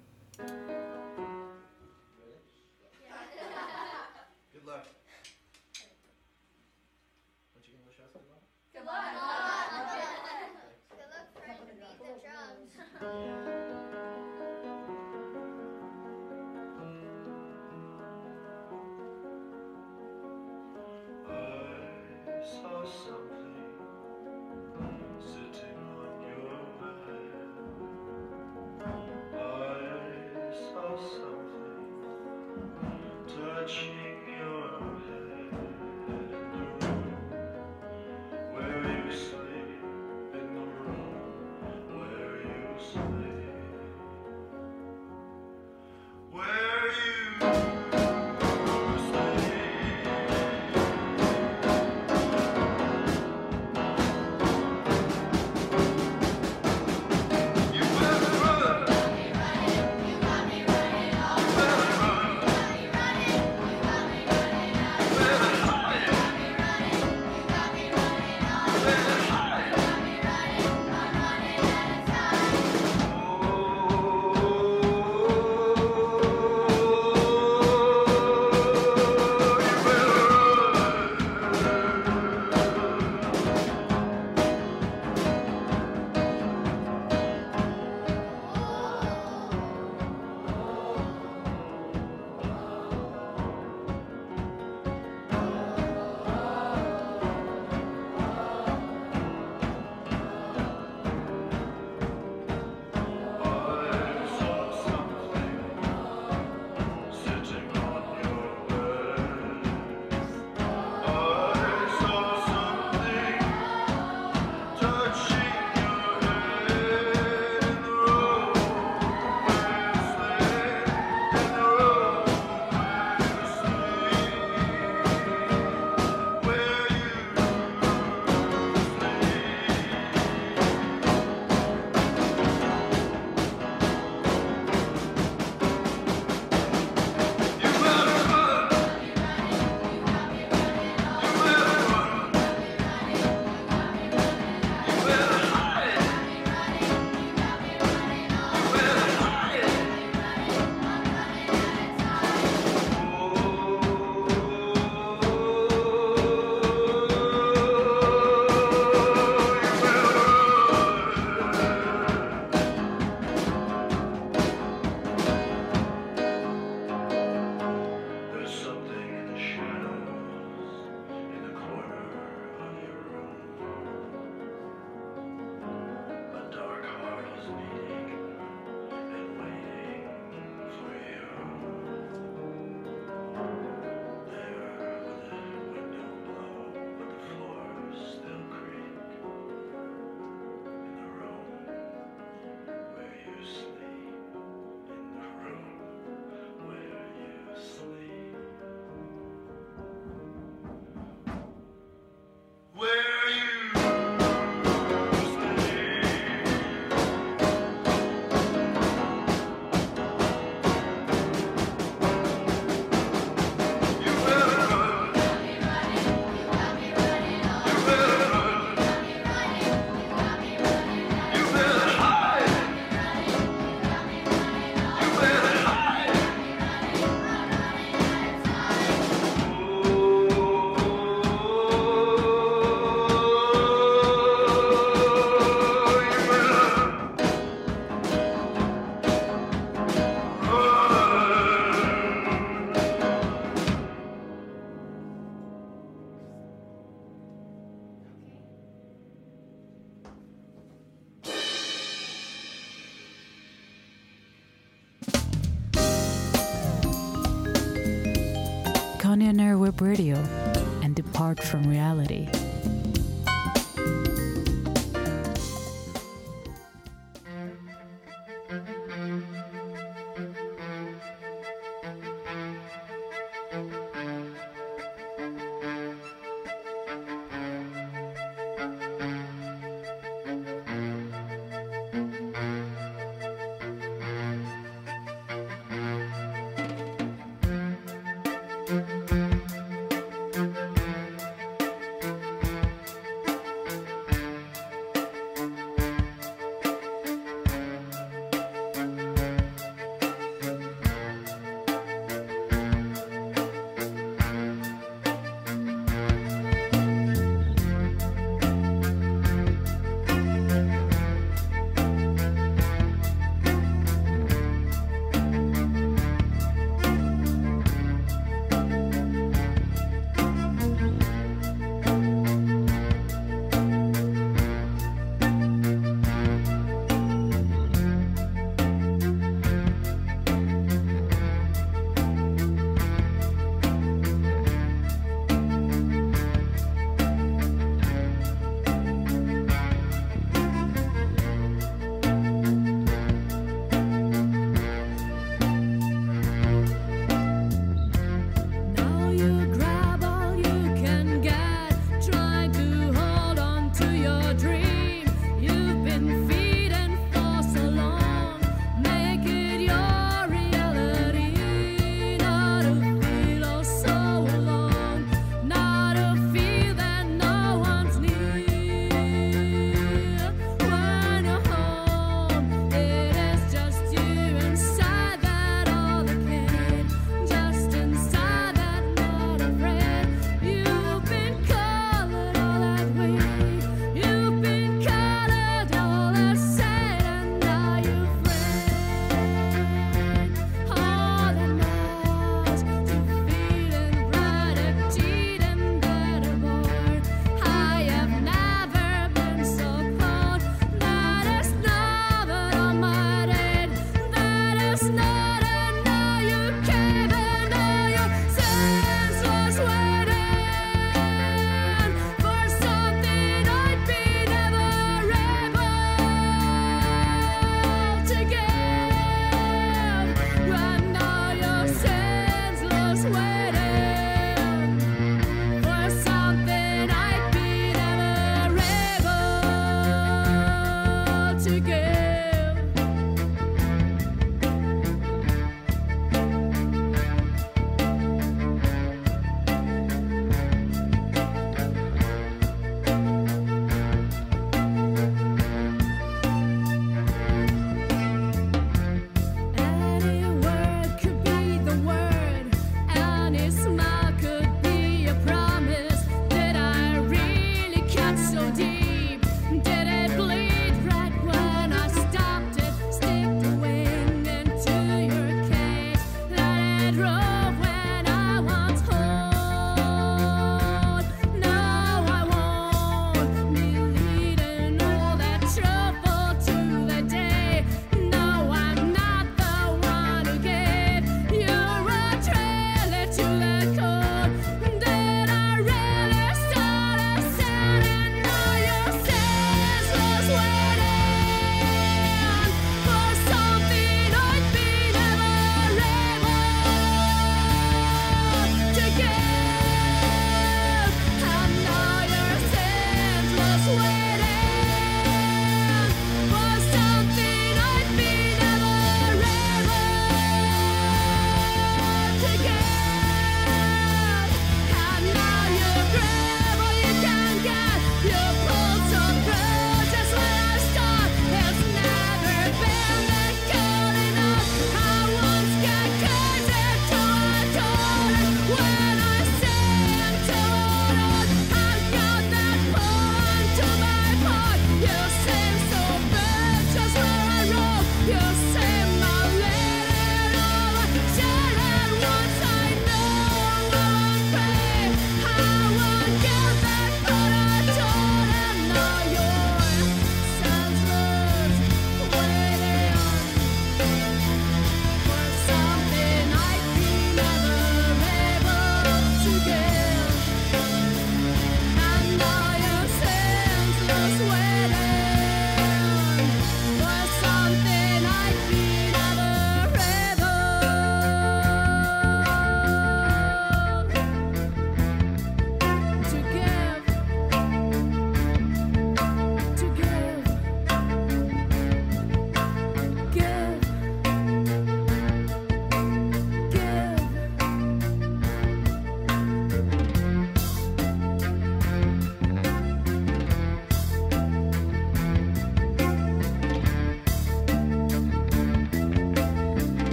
apart from reality.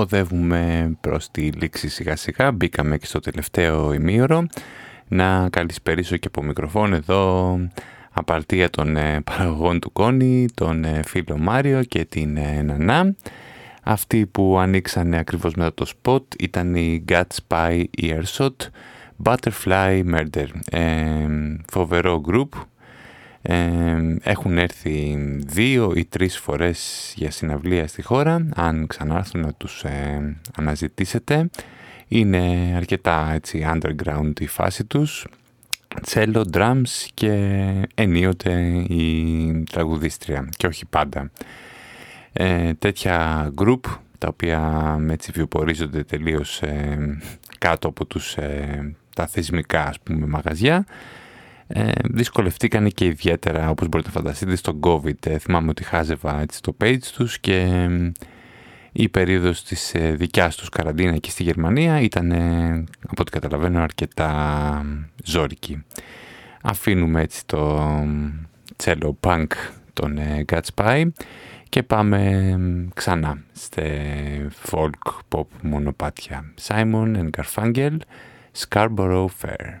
Οδεύουμε προς τη λήξη σιγά σιγά. Μπήκαμε και στο τελευταίο ημίωρο. Να καλησπερίσω και από μικροφόν εδώ απαρτία των ε, παραγωγών του Κόνη, τον ε, φίλο Μάριο και την ε, Νανά. Αυτοί που ανοίξανε ακριβώς μετά το spot ήταν η Gut Spy Earshot Butterfly Murder. φοβερό group. Έχουν έρθει δύο ή τρεις φορές για συναυλία στη χώρα. Αν ξανάρθουν να τους αναζητήσετε. Είναι αρκετά έτσι underground η φάση τους τσέλο, drums και ενίοτε η τραγουδίστρια και όχι πάντα. Ε, τέτοια group τα οποία με έτσι βιοπορίζονται τελείως ε, κάτω από τους, ε, τα θεσμικά ας πούμε μαγαζιά ε, δυσκολευτήκαν και ιδιαίτερα όπως μπορείτε να φανταστείτε στο COVID ε, θυμάμαι ότι χάζευα έτσι το page τους και η περίοδος της ε, δικιάς τους καραντίνα εκεί στη Γερμανία ήταν, από ό,τι καταλαβαίνω, αρκετά ζώρικη. Αφήνουμε έτσι το τσέλο punk των ε, Spy και πάμε ξανά σε folk pop μονοπάτια. Simon and Garfunkel, Scarborough Fair.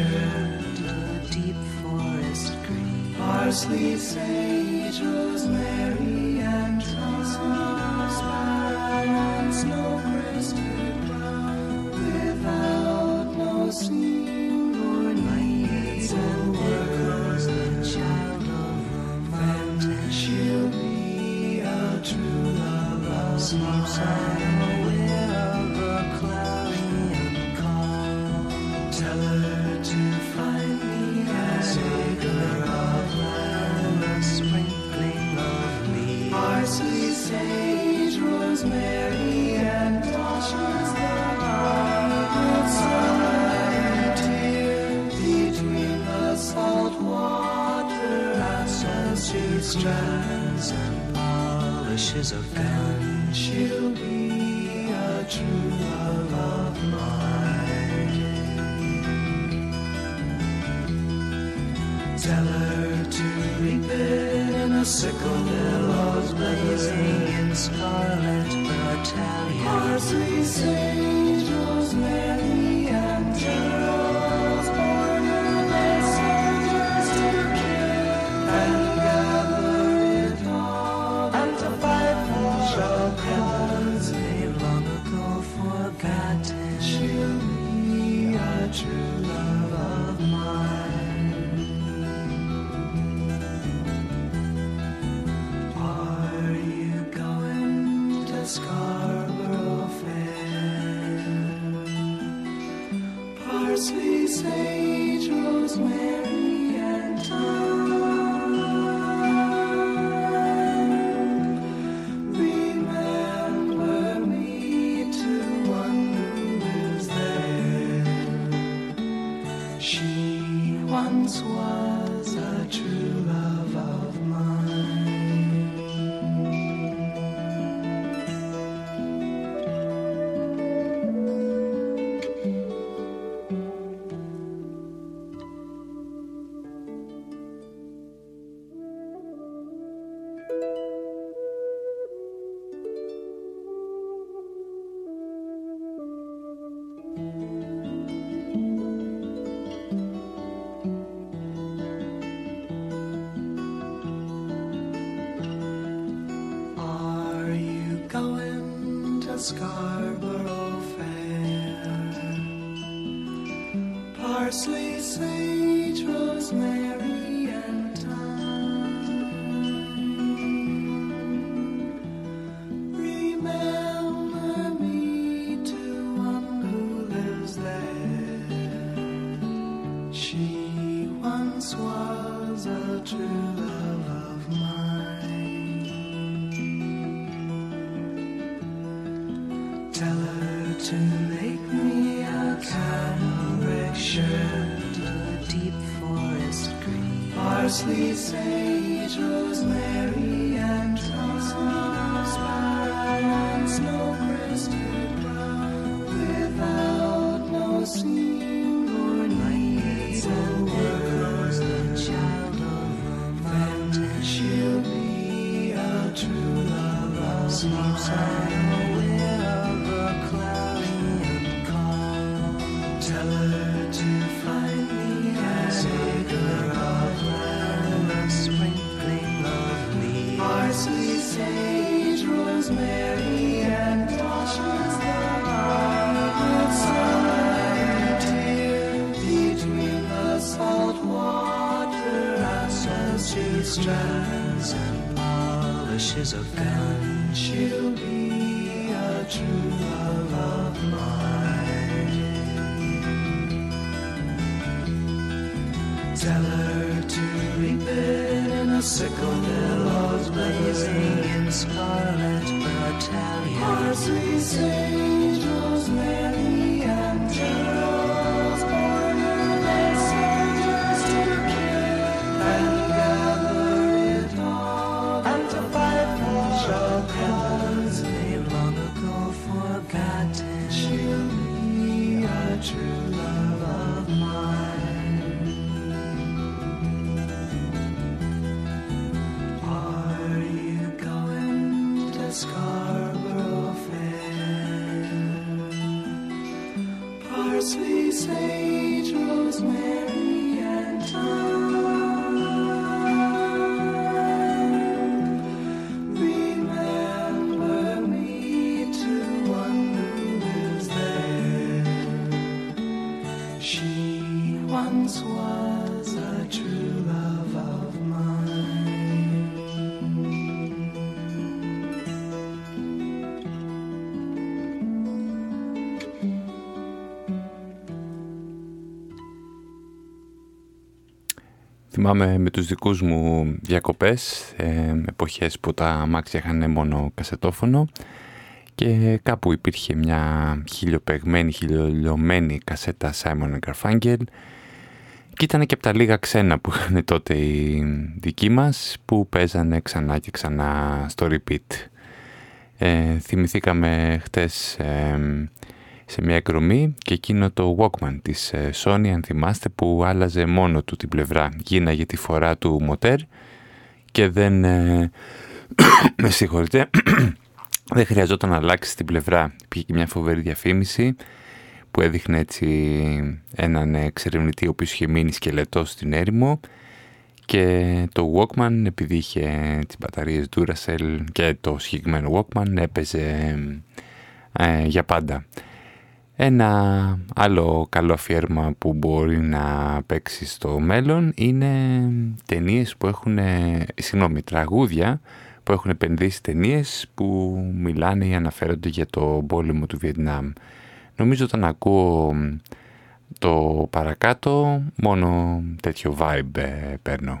shirt, a deep forest green, parsley, sage, rosemary, and thyme, Θυμάμαι με τους δικούς μου διακοπές, ε, εποχές που τα αμάξια είχαν μόνο κασετόφωνο και κάπου υπήρχε μια χιλιοπεγμένη, χιλιολιωμένη κασέτα Simon Garfunkel και ήταν και από τα λίγα ξένα που είχαν τότε οι δικοί μας που παίζανε ξανά και ξανά στο repeat. Ε, θυμηθήκαμε χτες ε, σε μια εκδρομή και εκείνο το Walkman της ε, Sony αν θυμάστε που άλλαζε μόνο του την πλευρά γίναγε τη φορά του μοτέρ και δεν ε, με συγχωρείτε δεν χρειαζόταν να αλλάξει την πλευρά πήγε και μια φοβερή διαφήμιση που έδειχνε έτσι έναν εξερευνητή ο οποίος είχε μείνει σκελετός στην έρημο και το Walkman επειδή είχε τις μπαταρίες Duracell και το συγκεκριμένο Walkman έπαιζε ε, για πάντα. Ένα άλλο καλό αφιέρμα που μπορεί να παίξει στο μέλλον είναι ταινίες που έχουν, συγγνώμη, τραγούδια που έχουν επενδύσει ταινίες που μιλάνε ή αναφέρονται για το πόλεμο του Βιετνάμ. Νομίζω όταν ακούω το παρακάτω μόνο τέτοιο vibe ε, παίρνω.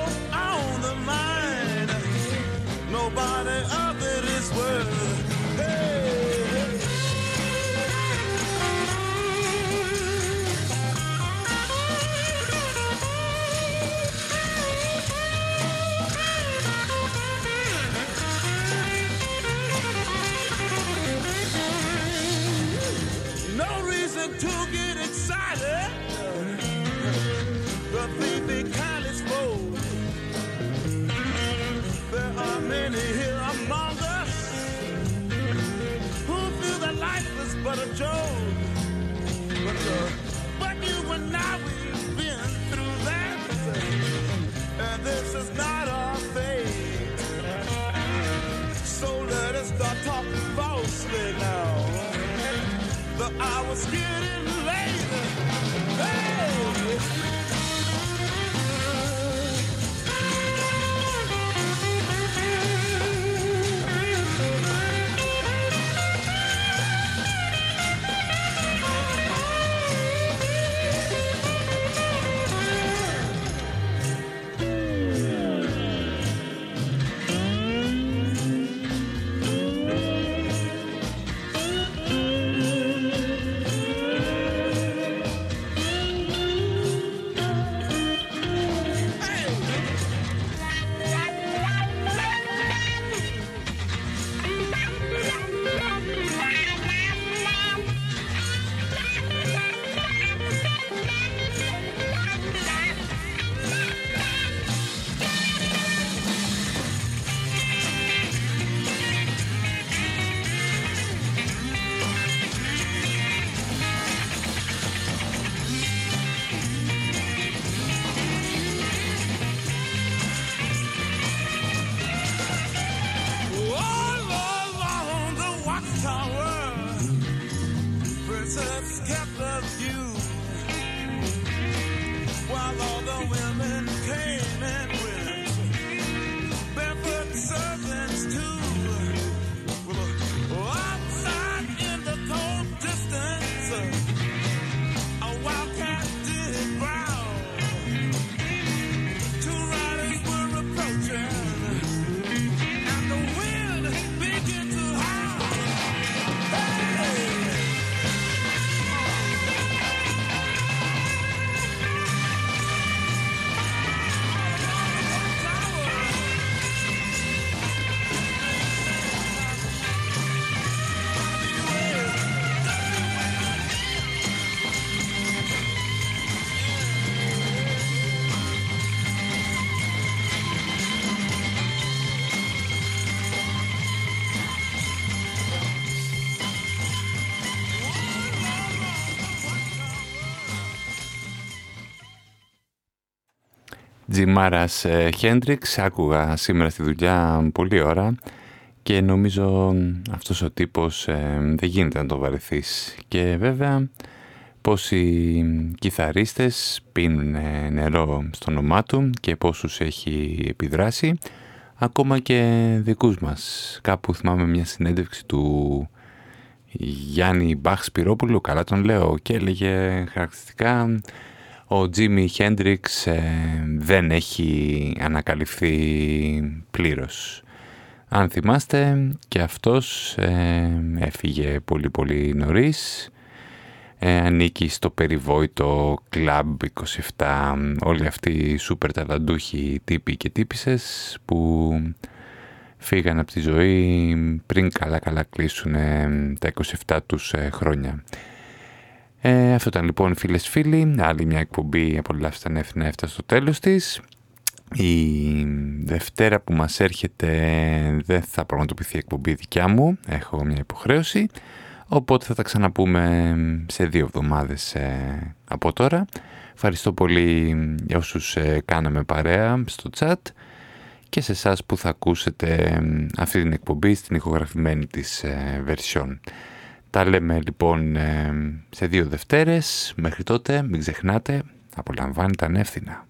nobody else. many here among us who feel that life is but a joke. But, uh, but you and I, we've been through that. And this is not our fate. So let us start talking falsely now. The hour's getting late. Τζιμάρας Χέντριξ, άκουγα σήμερα στη δουλειά πολλή ώρα και νομίζω αυτός ο τύπος ε, δεν γίνεται να το βαρεθείς. Και βέβαια πόσοι κιθαρίστες πίνουν ε, νερό στο όνομά του και πόσους έχει επιδράσει, ακόμα και δικούς μας. Κάπου θυμάμαι μια συνέντευξη του Γιάννη Μπαχ Σπυρόπουλου, καλά τον λέω, και έλεγε χαρακτηριστικά ο Τζίμι Χέντριξ ε, δεν έχει ανακαλυφθεί πλήρως. Αν θυμάστε και αυτός ε, έφυγε πολύ πολύ νωρίς. Ε, ανήκει στο περιβόητο Club 27 όλοι αυτοί οι σούπερ ταλαντούχοι τύποι και τύπησες που φύγαν από τη ζωή πριν καλά καλά κλείσουν τα 27 τους ε, χρόνια. Ε, αυτό ήταν λοιπόν φίλες φίλοι, άλλη μια εκπομπή απολαύστα νεύθυνα έφτασε στο τέλος της. Η Δευτέρα που μας έρχεται δεν θα πραγματοποιηθεί εκπομπή δικιά μου, έχω μια υποχρέωση, οπότε θα τα ξαναπούμε σε δύο εβδομάδες ε, από τώρα. Ευχαριστώ πολύ για όσους ε, κάναμε παρέα στο chat και σε εσάς που θα ακούσετε αυτή την εκπομπή στην ηχογραφημένη της ε, version. Τα λέμε λοιπόν σε δύο Δευτέρες. Μέχρι τότε μην ξεχνάτε, απολαμβάνετε ανεύθυνα.